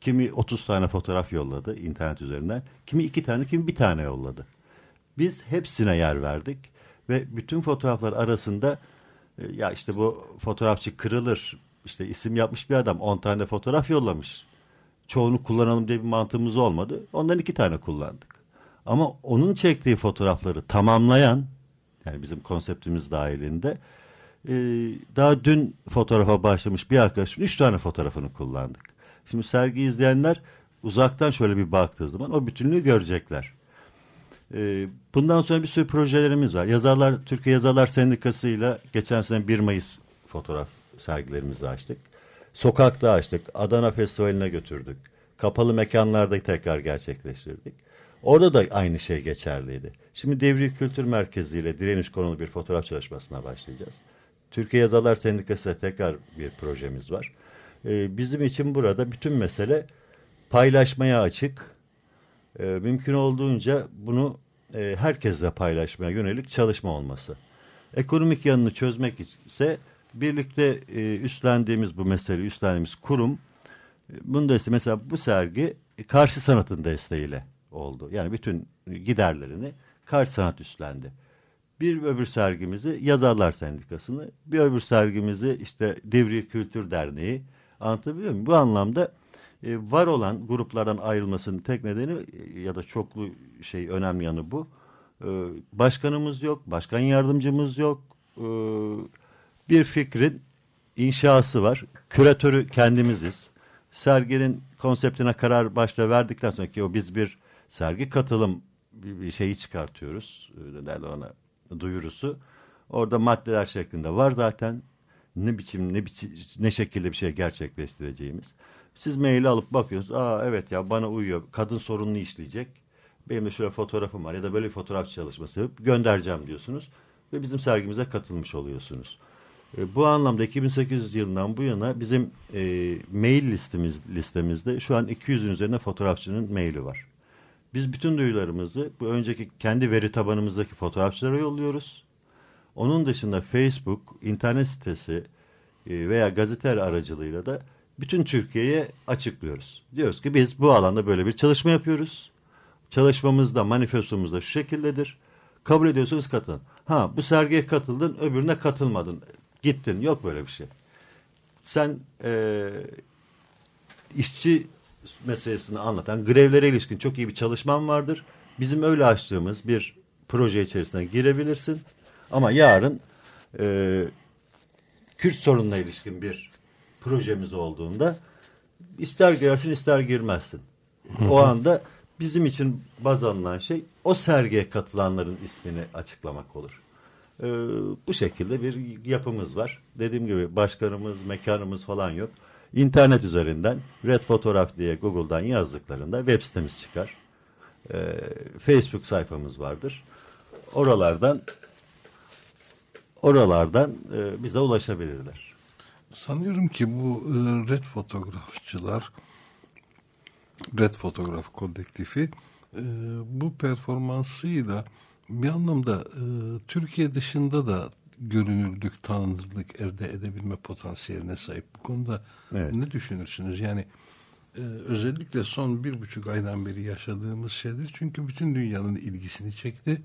kimi 30 tane fotoğraf yolladı internet üzerinden. Kimi iki tane, kimi bir tane yolladı. Biz hepsine yer verdik ve bütün fotoğraflar arasında e, ya işte bu fotoğrafçı kırılır, işte isim yapmış bir adam 10 tane fotoğraf yollamış. Çoğunu kullanalım diye bir mantığımız olmadı. Ondan iki tane kullandık. Ama onun çektiği fotoğrafları tamamlayan yani bizim konseptimiz dahilinde e, daha dün fotoğrafa başlamış bir arkadaşım üç tane fotoğrafını kullandık. Şimdi sergi izleyenler uzaktan şöyle bir baktığı zaman o bütünlüğü görecekler. E, bundan sonra bir sürü projelerimiz var. Yazarlar Türkiye Yazarlar Sendikası ile geçen sene 1 Mayıs fotoğraf sergilerimizi açtık. Sokakta açtık. Adana Festivali'ne götürdük. Kapalı mekanlarda tekrar gerçekleştirdik. Orada da aynı şey geçerliydi. Şimdi Devri Kültür Merkezi ile direniş konulu bir fotoğraf çalışmasına başlayacağız. Türkiye Yazarlar Sendikası tekrar bir projemiz var. Ee, bizim için burada bütün mesele paylaşmaya açık. Ee, mümkün olduğunca bunu e, herkesle paylaşmaya yönelik çalışma olması. Ekonomik yanını çözmek ise birlikte e, üstlendiğimiz bu meseleyi üstlendiğimiz kurum e, bunu da mesela bu sergi karşı sanatın desteğiyle oldu. Yani bütün giderlerini karşı sanat üstlendi. Bir öbür sergimizi Yazarlar Sendikası'nı, bir öbür sergimizi işte Divri Kültür Derneği anlatabiliyor muyum? Bu anlamda e, var olan gruplardan ayrılmasının tek nedeni e, ya da çoklu şey önemli yanı bu. E, başkanımız yok, başkan yardımcımız yok. Bir fikrin inşası var. Küratörü kendimiziz. Serginin konseptine karar başta verdikten sonra ki o biz bir sergi katılım bir, şeyi çıkartıyoruz. Ne derler ona duyurusu. Orada maddeler şeklinde var zaten. Ne biçim ne biçim ne şekilde bir şey gerçekleştireceğimiz. Siz maili alıp bakıyorsunuz. Aa evet ya bana uyuyor. Kadın sorununu işleyecek. Benim de şöyle fotoğrafım var ya da böyle bir fotoğraf çalışması yapıp göndereceğim diyorsunuz. Ve bizim sergimize katılmış oluyorsunuz. E, bu anlamda 2008 yılından bu yana bizim e, mail listemiz listemizde şu an 200'ün üzerine fotoğrafçının maili var. Biz bütün duyularımızı bu önceki kendi veri tabanımızdaki fotoğrafçılara yolluyoruz. Onun dışında Facebook, internet sitesi e, veya gazeteler aracılığıyla da bütün Türkiye'ye açıklıyoruz. Diyoruz ki biz bu alanda böyle bir çalışma yapıyoruz. Çalışmamızda, manifestomuzda şu şekildedir. Kabul ediyorsanız katılın. Ha bu sergiye katıldın, öbürüne katılmadın. Gittin. Yok böyle bir şey. Sen e, işçi meselesini anlatan grevlere ilişkin çok iyi bir çalışman vardır. Bizim öyle açtığımız bir proje içerisine girebilirsin. Ama yarın e, Kürt sorununa ilişkin bir projemiz olduğunda ister girersin ister girmezsin. O anda bizim için baz alınan şey o sergiye katılanların ismini açıklamak olur. Ee, bu şekilde bir yapımız var. Dediğim gibi başkanımız, mekanımız falan yok. İnternet üzerinden Red Fotoğraf diye Google'dan yazdıklarında web sitemiz çıkar. Ee, Facebook sayfamız vardır. Oralardan oralardan e, bize ulaşabilirler. Sanıyorum ki bu e, red fotoğrafçılar red fotoğraf kolektifi e, bu performansıyla bir anlamda e, Türkiye dışında da görünürlük, tanınırlık elde edebilme potansiyeline sahip. Bu konuda evet. ne düşünürsünüz? Yani e, özellikle son bir buçuk aydan beri yaşadığımız şeydir. Çünkü bütün dünyanın ilgisini çekti.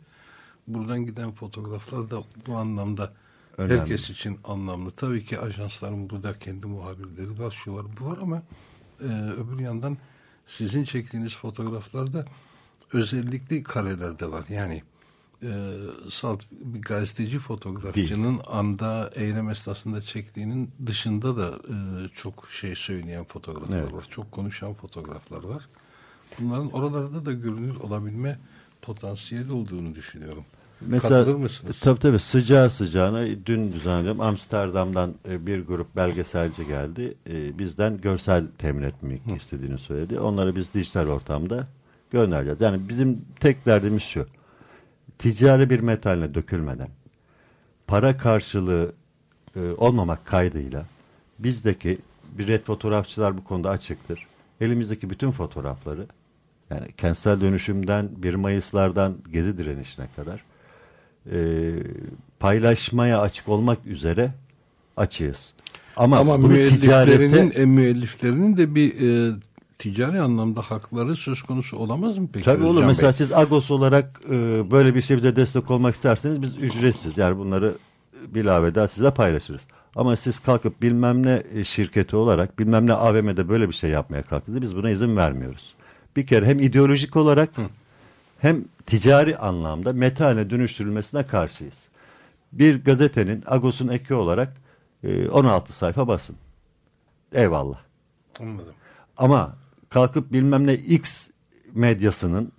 Buradan giden fotoğraflar da bu anlamda Önemli. herkes için anlamlı. Tabii ki ajansların burada kendi muhabirleri var, şu var, bu var ama e, öbür yandan sizin çektiğiniz fotoğraflarda özellikle karelerde var. Yani e, salt bir gazeteci fotoğrafçının Değil. anda eylem esnasında çektiğinin dışında da e, çok şey söyleyen fotoğraflar evet. var. Çok konuşan fotoğraflar var. Bunların oralarda da görünür olabilme potansiyeli olduğunu düşünüyorum. Mesela tabii tabii sıcağı sıcağına dün düzenledim Amsterdam'dan e, bir grup belgeselci geldi. E, bizden görsel temin etmek Hı. istediğini söyledi. Onları biz dijital ortamda göndereceğiz. Yani bizim tek derdimiz şu ticari bir metaline dökülmeden para karşılığı e, olmamak kaydıyla bizdeki bir red fotoğrafçılar bu konuda açıktır. Elimizdeki bütün fotoğrafları yani kentsel dönüşümden 1 Mayıslardan gezi direnişine kadar e, paylaşmaya açık olmak üzere açığız. Ama, Ama müelliflerinin, ticarete... müelliflerinin de bir e, ticari anlamda hakları söz konusu olamaz mı peki? Tabii olur. Mesela siz Agos olarak e, böyle bir şey bize destek olmak isterseniz biz ücretsiz. Yani bunları bilaveda size paylaşırız. Ama siz kalkıp bilmem ne e, şirketi olarak bilmem ne AVM'de böyle bir şey yapmaya kalktığınızda biz buna izin vermiyoruz. Bir kere hem ideolojik olarak Hı. hem ticari anlamda metale dönüştürülmesine karşıyız. Bir gazetenin Agos'un eki olarak e, 16 sayfa basın. Eyvallah. Anladım. Ama kalkıp bilmem ne X medyasının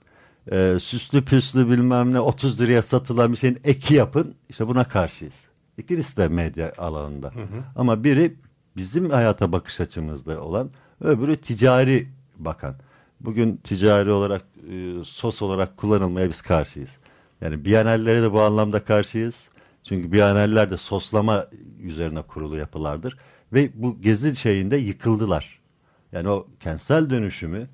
e, süslü püslü bilmem ne 30 liraya satılan bir şeyin eki yapın. İşte buna karşıyız. İkisi de medya alanında. Hı hı. Ama biri bizim hayata bakış açımızda olan öbürü ticari bakan. Bugün ticari olarak e, sos olarak kullanılmaya biz karşıyız. Yani biyanellere de bu anlamda karşıyız. Çünkü biyaneller de soslama üzerine kurulu yapılardır. Ve bu gezi şeyinde yıkıldılar. Yani o kentsel dönüşümü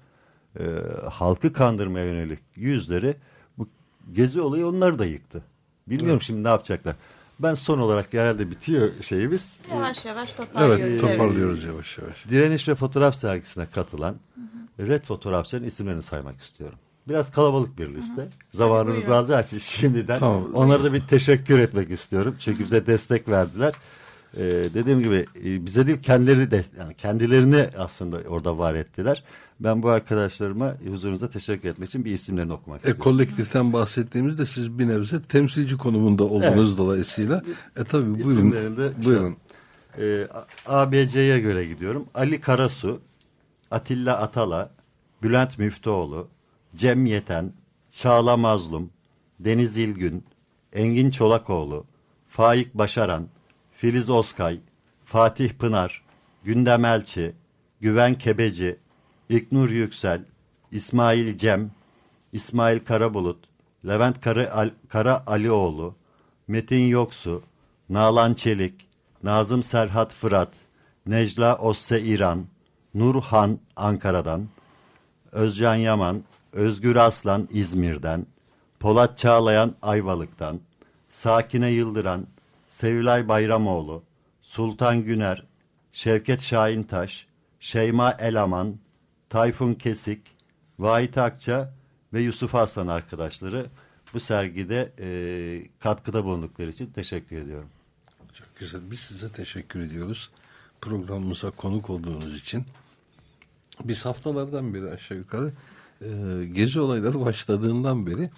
e, halkı kandırmaya yönelik yüzleri bu gezi olayı onları da yıktı. Bilmiyorum evet. şimdi ne yapacaklar. Ben son olarak herhalde bitiyor şeyimiz. Yavaş yavaş toparlıyoruz. Evet toparlıyoruz yavaş yavaş. Direniş ve Fotoğraf Sergisi'ne katılan Red fotoğrafçıların isimlerini saymak istiyorum. Biraz kalabalık bir liste. Hı hı. Zamanımız alacağı için şimdiden tamam. onlara da bir teşekkür etmek istiyorum. Çünkü bize destek verdiler. Ee, dediğim gibi e, bize değil kendileri de yani kendilerini aslında orada var ettiler. Ben bu arkadaşlarıma huzurunuza teşekkür etmek için bir isimlerini okumak e, istiyorum. E, kolektiften bahsettiğimizde siz bir nebze temsilci konumunda olduğunuz evet. dolayısıyla. E tabi buyurun. buyurun. E, ABC'ye göre gidiyorum. Ali Karasu, Atilla Atala, Bülent Müftüoğlu, Cem Yeten, Çağla Mazlum, Deniz İlgün, Engin Çolakoğlu, Faik Başaran, Filiz Oskay, Fatih Pınar, Gündem Elçi, Güven Kebeci, İlknur Yüksel, İsmail Cem, İsmail Karabulut, Levent Kara, Al, Kara Alioğlu, Metin Yoksu, Nalan Çelik, Nazım Serhat Fırat, Necla Osse İran, Nurhan Ankara'dan, Özcan Yaman, Özgür Aslan İzmir'den, Polat Çağlayan Ayvalık'tan, Sakine Yıldıran, Sevilay Bayramoğlu, Sultan Güner, Şevket Şahintaş, Şeyma Elaman, Tayfun Kesik, Vahit Akça ve Yusuf Aslan arkadaşları bu sergide e, katkıda bulundukları için teşekkür ediyorum. Çok güzel. Biz size teşekkür ediyoruz. Programımıza konuk olduğunuz için. Biz haftalardan beri aşağı yukarı e, gezi olayları başladığından beri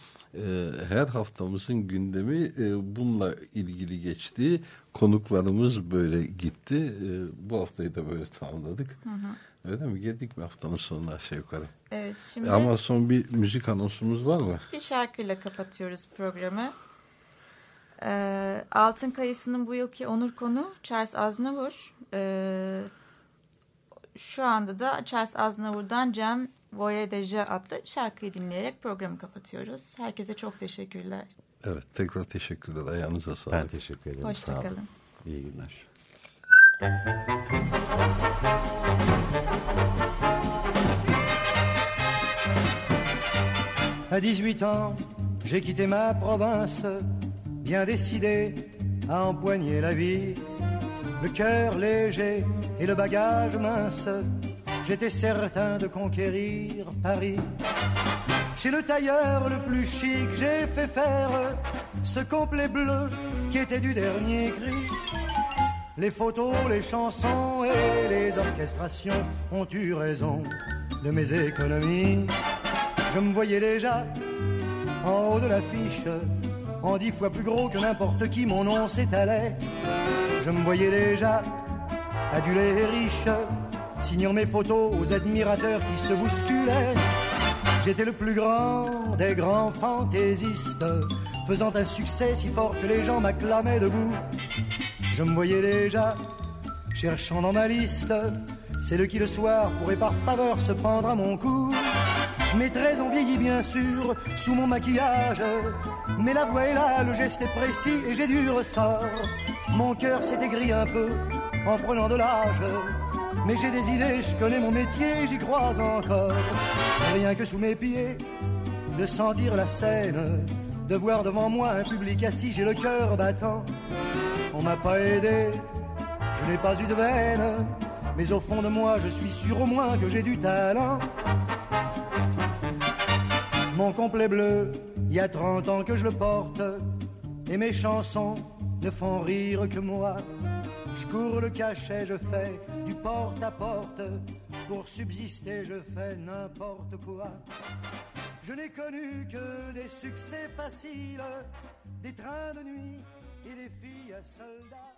her haftamızın gündemi e, bununla ilgili geçti. Konuklarımız böyle gitti. E, bu haftayı da böyle tamamladık. Hı hı. Öyle mi? Girdik mi haftanın sonuna aşağı yukarı? Evet. Şimdi Ama son bir müzik anonsumuz var mı? Bir şarkıyla kapatıyoruz programı. Ee, Altın Kayısı'nın bu yılki onur konu Charles Aznavour. Ee, şu anda da Charles Aznavour'dan Cem Voyadeja adlı şarkıyı dinleyerek programı kapatıyoruz. Herkese çok teşekkürler. Evet tekrar teşekkürler. Ayağınıza sağlık. Ben teşekkür ederim. Hoşçakalın. İyi günler. À 18 ans, j'ai quitté ma province, bien décidé à empoigner la vie. Le cœur léger et le bagage mince, j'étais certain de conquérir Paris. Chez le tailleur le plus chic, j'ai fait faire ce complet bleu qui était du dernier cri. Les photos, les chansons et les orchestrations ont eu raison de mes économies. Je me voyais déjà en haut de l'affiche, en dix fois plus gros que n'importe qui, mon nom s'étalait. Je me voyais déjà adulé et riche, signant mes photos aux admirateurs qui se bousculaient. J'étais le plus grand des grands fantaisistes, faisant un succès si fort que les gens m'acclamaient debout. Je me voyais déjà cherchant dans ma liste celle qui le soir pourrait par faveur se prendre à mon cou. Mes traits ont vieilli bien sûr sous mon maquillage, mais la voix est là, le geste est précis et j'ai du ressort. Mon cœur s'est aigri un peu en prenant de l'âge, mais j'ai des idées, je connais mon métier, j'y crois encore. Rien que sous mes pieds, de sentir la scène, de voir devant moi un public assis, j'ai le cœur battant. On m'a pas aidé, je n'ai pas eu de veine, mais au fond de moi, je suis sûr au moins que j'ai du talent. Mon complet bleu, il y a 30 ans que je le porte, et mes chansons ne font rire que moi. Je cours le cachet, je fais du porte à porte, pour subsister, je fais n'importe quoi. Je n'ai connu que des succès faciles, des trains de nuit et des filles à soldats.